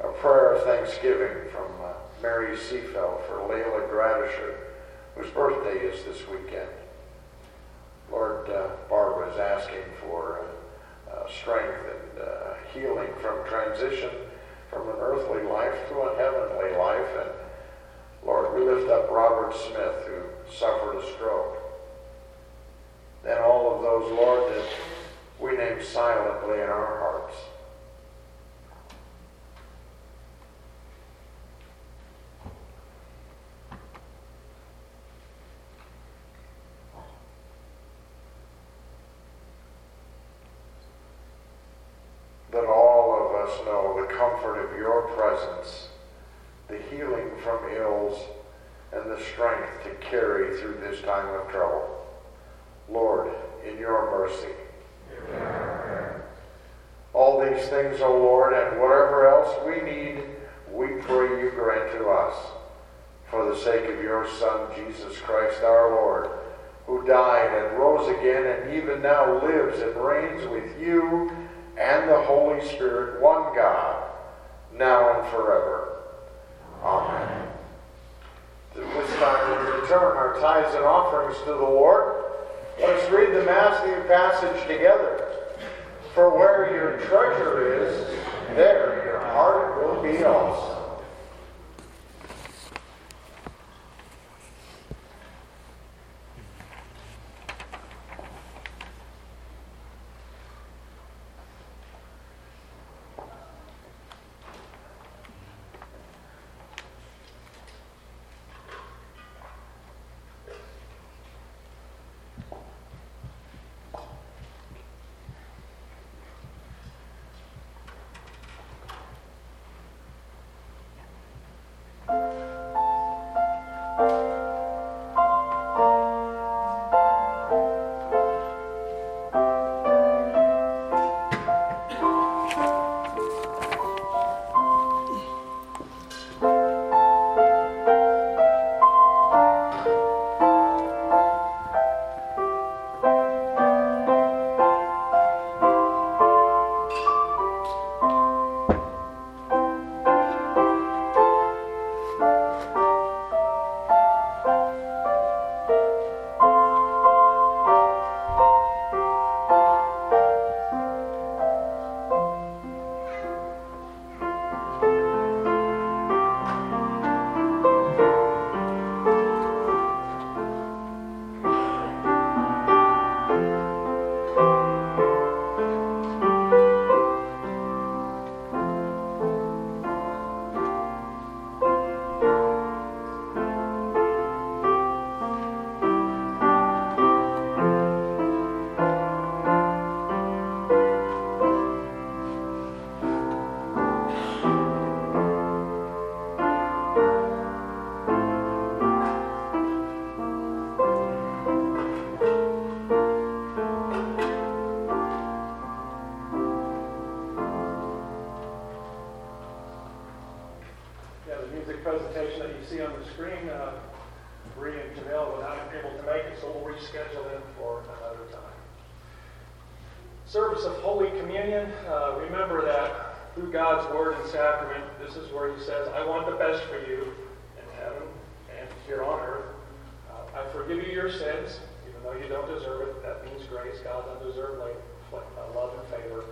A prayer of thanksgiving from uh, Mary Seafeld for Layla Gradisher, whose birthday is this weekend. Lord, uh, Barbara is asking for strength and healing from transition from an earthly life to a heavenly life. And Lord, we lift up Robert Smith, who suffered a stroke. And all of those, Lord, that we name silently in our hearts. us know the comfort of your presence, the healing from ills, and the strength to carry through this time of trouble. Lord, in your mercy. All these things, O Lord, and whatever else we need, we pray you grant to us. For the sake of your Son, Jesus Christ our Lord, who died and rose again and even now lives and reigns with you and the Holy Spirit, one God, now and forever. Amen. At this time, we return our tithes and offerings to the Lord. Let us read the Matthew passage together. For where your treasure is, there your heart will be also. I want the best for you in heaven and here on earth. Uh, I forgive you your sins, even though you don't deserve it. That means grace, God's undeserved like, uh, love and favor.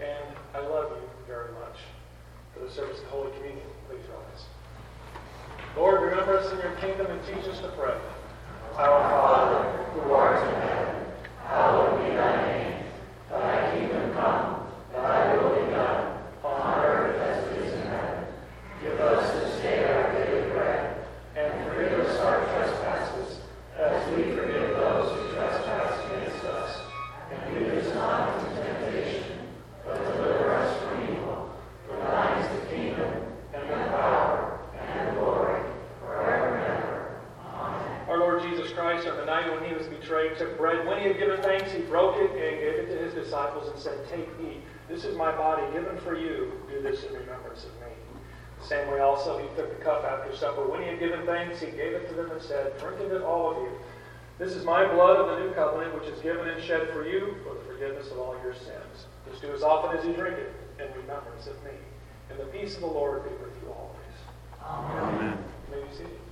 And I love you very much for the service of Holy Communion. Please rise. Lord, remember us in your kingdom and teach us to pray. Our Father, who art in heaven, hallowed be thy name. Thy kingdom come, thy will be done, on earth as it is in heaven. Give us this day our daily bread, and forgive us our trespasses, as we forgive those who trespass against us. And lead us not into temptation, but deliver us from evil. For thine is the kingdom, and the power, and the glory, forever and ever. Amen. Our Lord Jesus Christ, on the night when he was betrayed, took bread. When he had given thanks, he broke it and gave it to his disciples and said, Take, eat. This is my body given for you. Do this in remembrance of me. The same way also he took the cup after supper. When he had given thanks, he gave it to them and said, Drink of it, all of you. This is my blood of the new covenant, which is given and shed for you for the forgiveness of all your sins. Just do as often as you drink it in remembrance of me. And the peace of the Lord be with you always. Amen. You may be seated.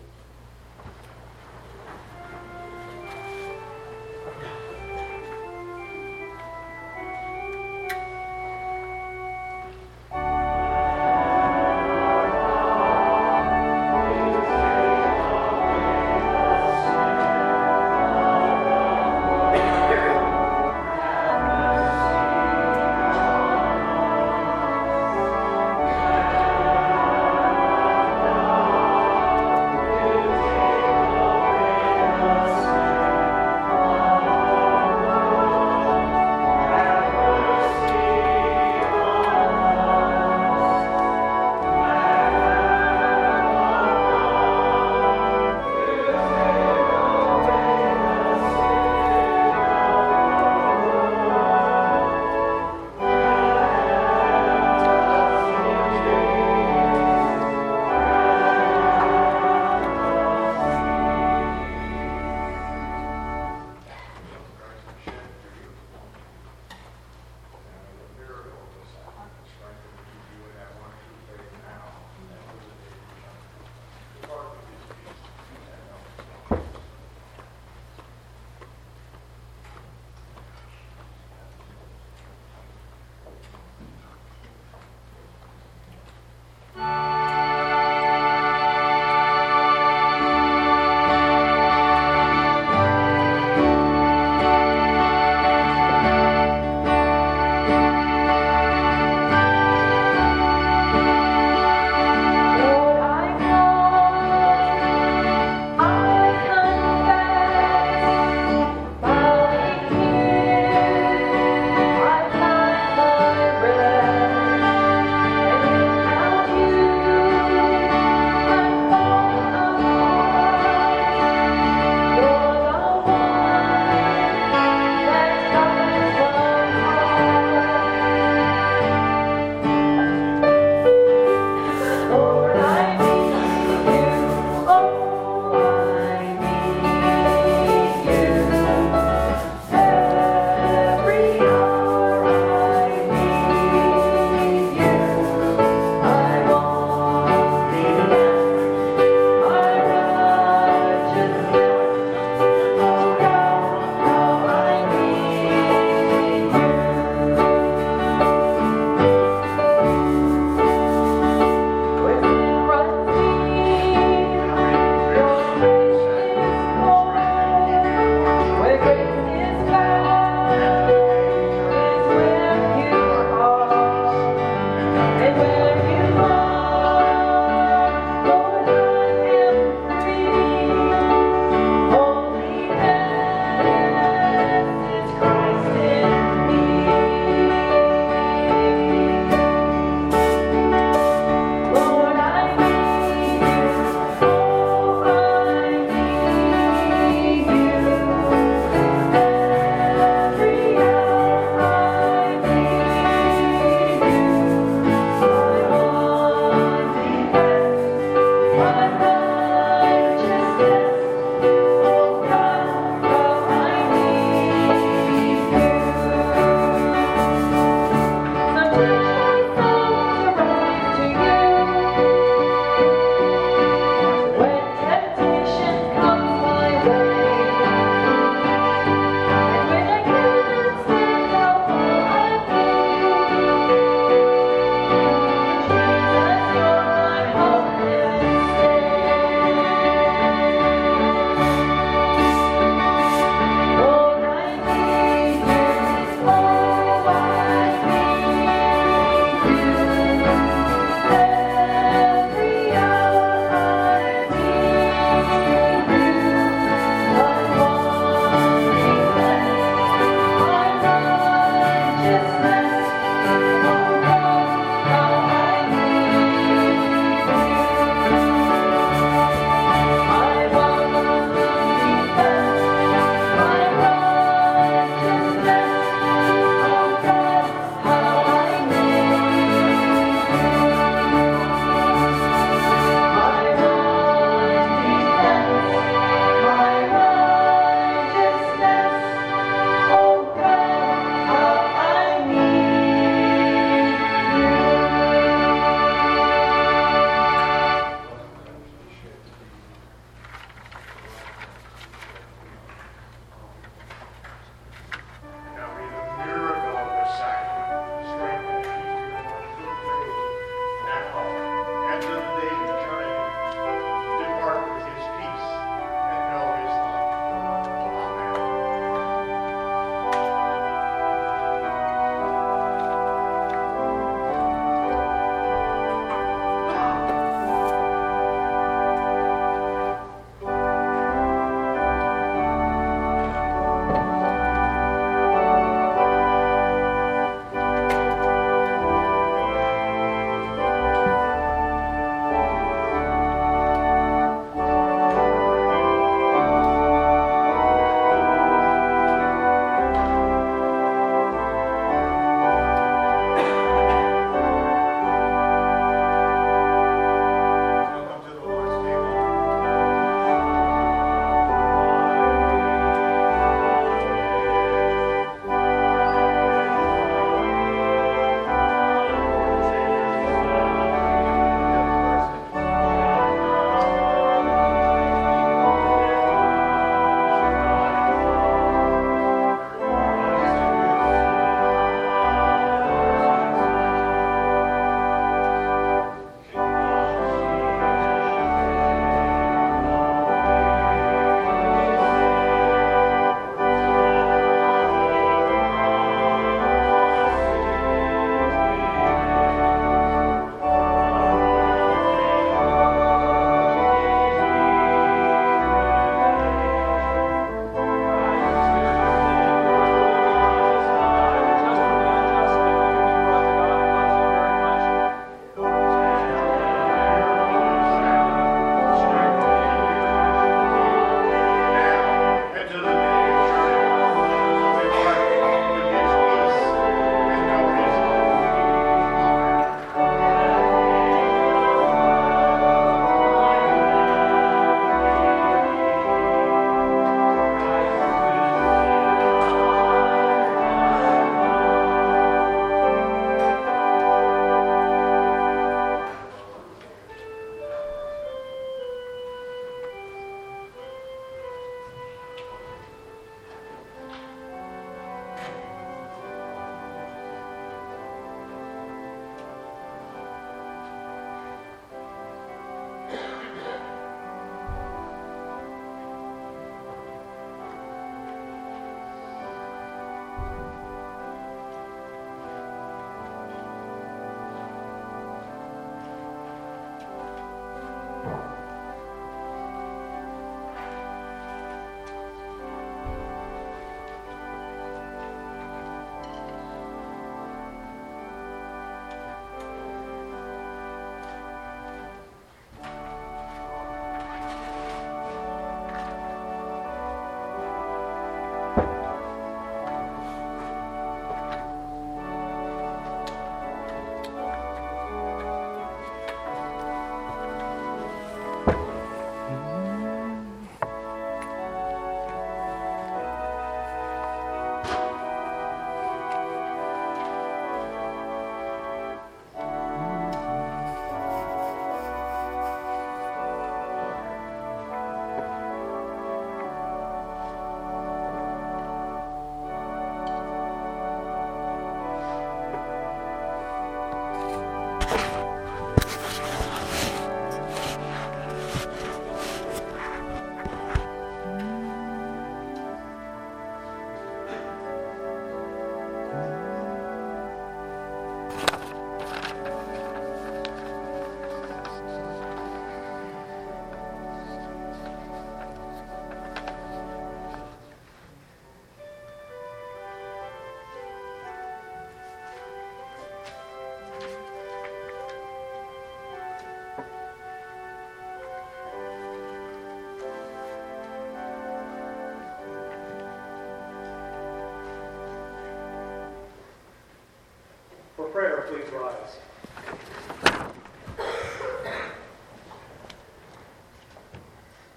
Prayer. Please rise.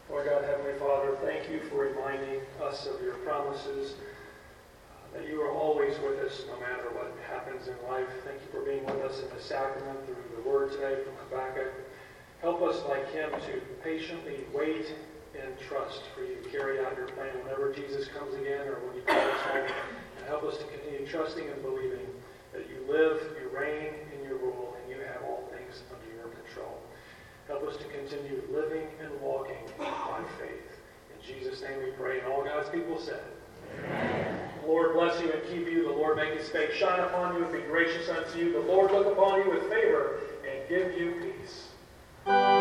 Lord God, Heavenly Father, thank you for reminding us of your promises, uh, that you are always with us no matter what happens in life. Thank you for being with us in the sacrament through the word today from Habakkuk. Help us, like him, to patiently wait and trust for you to carry out your plan whenever Jesus comes again or when you call us home. Help us to continue trusting and believing live, you reign, and you rule, and you have all things under your control. Help us to continue living and walking by faith. In Jesus' name we pray, and all God's people said. Amen. The Lord bless you and keep you. The Lord make his face shine upon you and be gracious unto you. The Lord look upon you with favor and give you peace.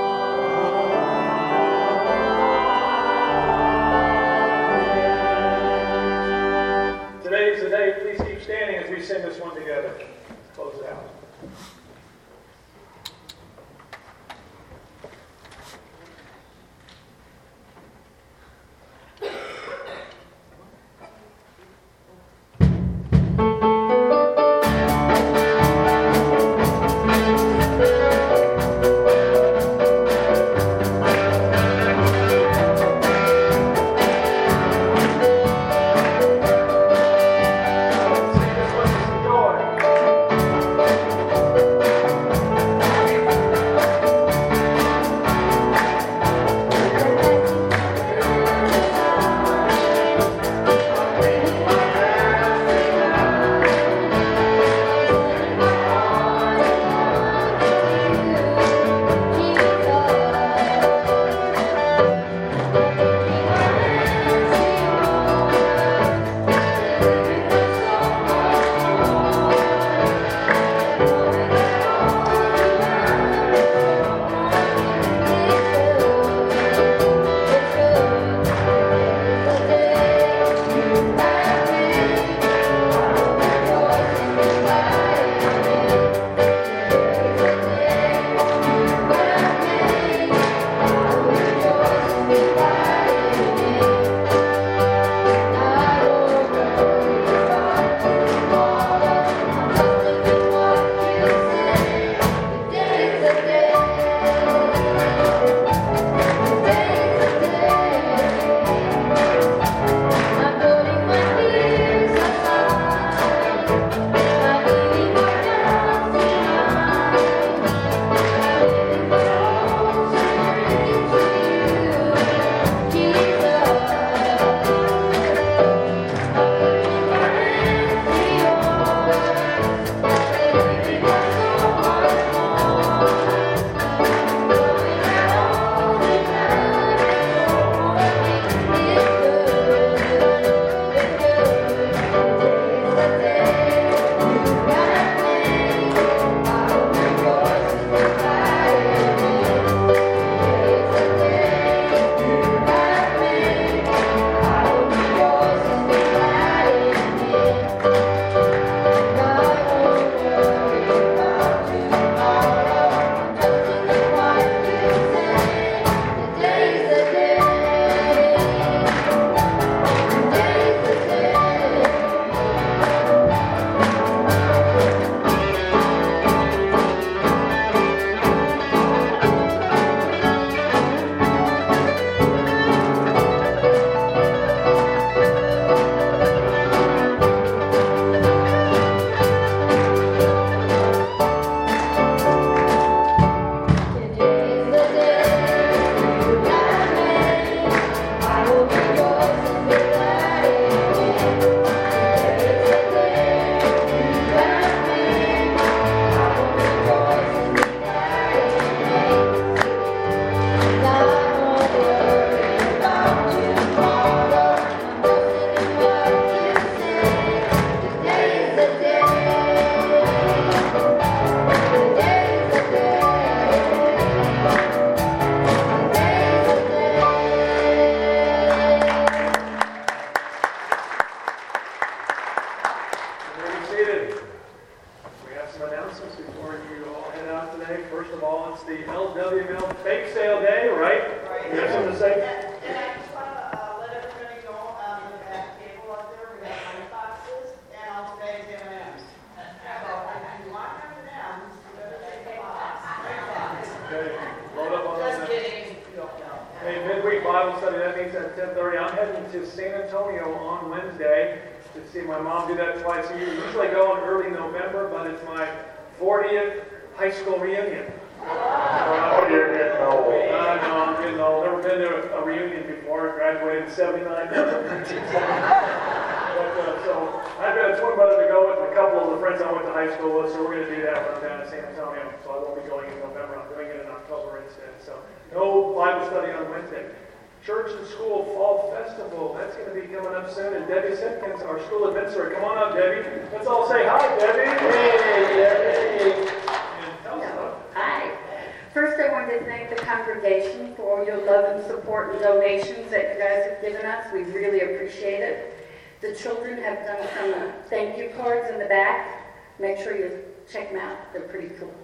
And donations that you guys have given us. We really appreciate it. The children have done some thank you cards in the back. Make sure you check them out. They're pretty cool.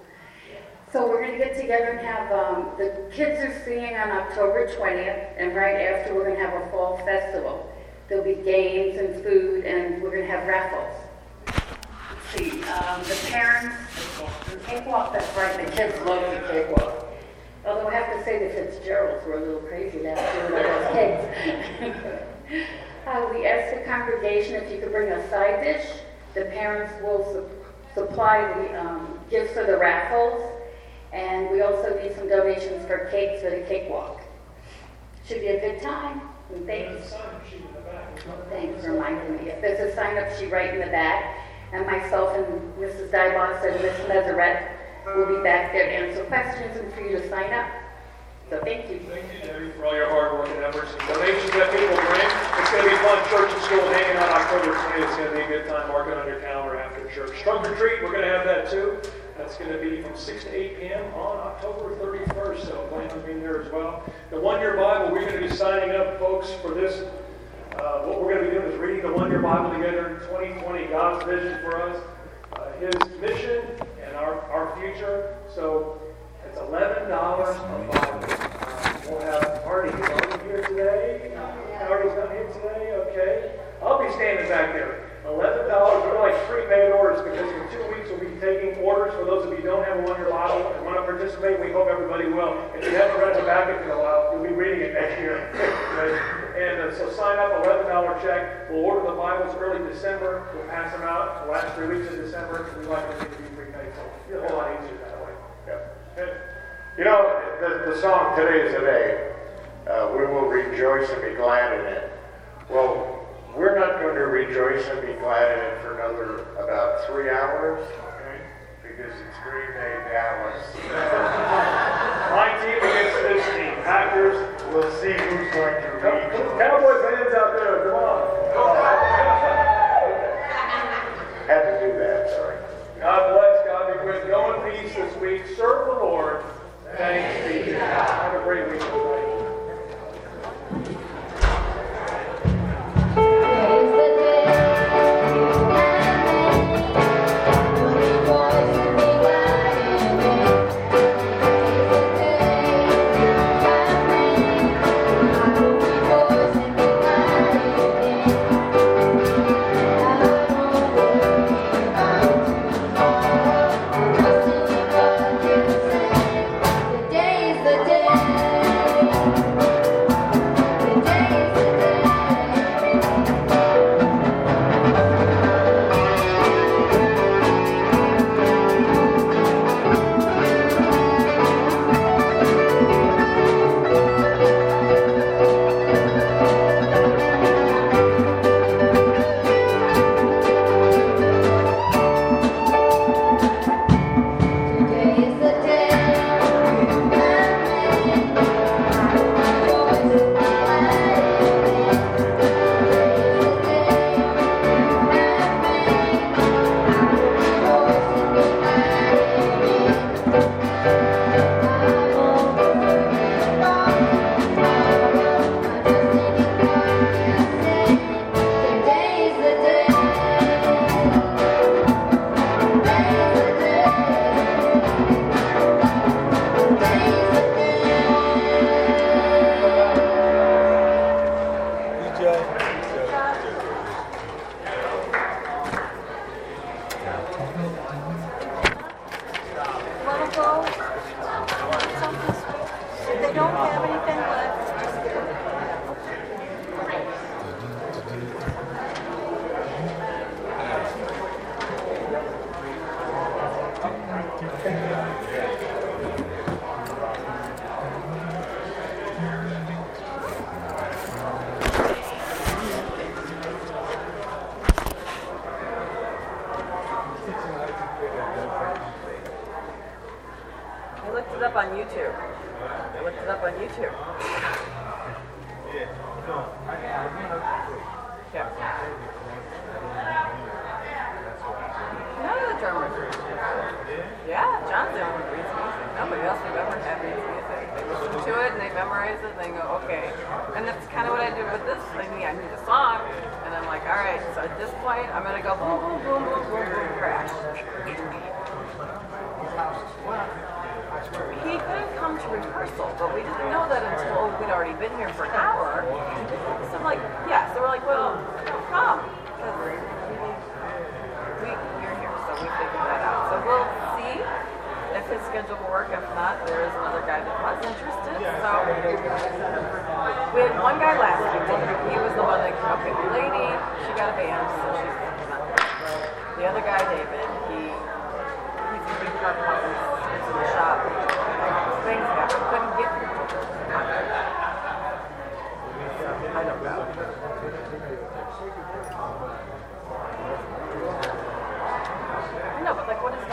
So we're going to get together and have, um, the kids are singing on October 20th, and right after, we're going to have a fall festival. There'll be games and food, and we're going to have raffles. Let's see, um, the parents, the cakewalk, that's right, the kids love the cakewalk. Although I have to say the Fitzgeralds were a little crazy last year with those cakes. Uh, we asked the congregation if you could bring a side dish. The parents will su- supply the um, gifts for the raffles, and we also need some donations for cakes for the cakewalk. Should be a good time, and thanks. Thanks for reminding me. If there's a sign-up sheet right in the back, and myself and Mrs. Dybos and Miss Meseret will be back there to answer questions and for you to sign up. So thank you. Thank you, Debbie, for all your hard work and efforts and donations that people bring. It's going to be fun, church and school hanging out October 20th. It's going to be a good time. Mark it on your calendar after church. Trunk or treat, we're going to have that too. That's going to be from 6 to 8 p.m. on October 31st. So plan on being there as well. The One Year Bible, we're going to be signing up, folks, for this. Uh, what we're going to be doing is reading the One Year Bible together in 2020, God's vision for us, uh, His mission, and our, our future. So it's eleven dollars a bottle. Uh, We'll have Marty here today? Marty's not here today, okay. I'll be standing back there. Eleven dollars, we're like prepaid orders because in two weeks we'll be taking orders for those of you who don't have a one-year Bible and want to participate. We hope everybody will. If you haven't read the back in a while, you'll be reading it next year. And uh, so sign up, eleven dollar check. We'll order the Bibles early December. We'll pass them out the last three weeks of December. We like them to be prepaid, so it's a whole lot easier that way. Yep. You know, the, the song Today is the Day, uh, we will rejoice and be glad in it. Well, we're not going to rejoice and be glad in it for another about three hours, okay? Because it's Green Bay Dallas. My team against this team, Packers. We'll see who's going to rejoice. Cowboy fans out there, come on. Had to do that, sorry. God bless, God be with. Go in peace this week. Serve the Lord. Thanks be to God. Have a great week, schedule work. If not, there is another guy that was interested. So we had one guy last week. He was the one that, okay, the lady, she got a band, so she's not there. The other guy, David, he, he's going to be part in the shop.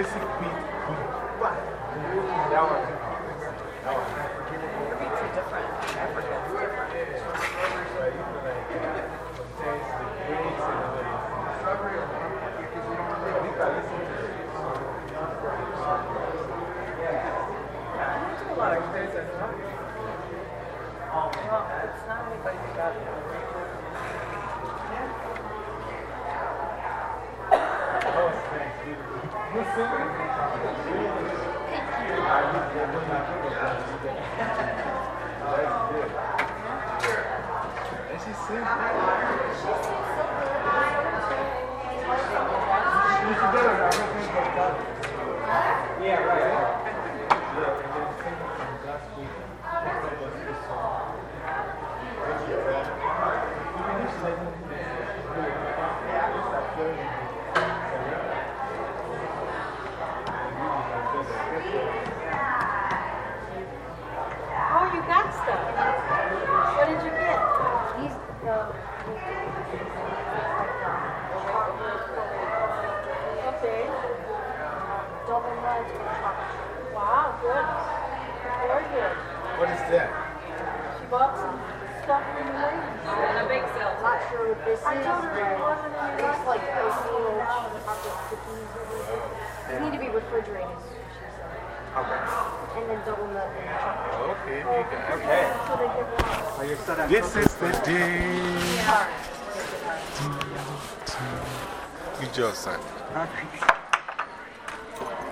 This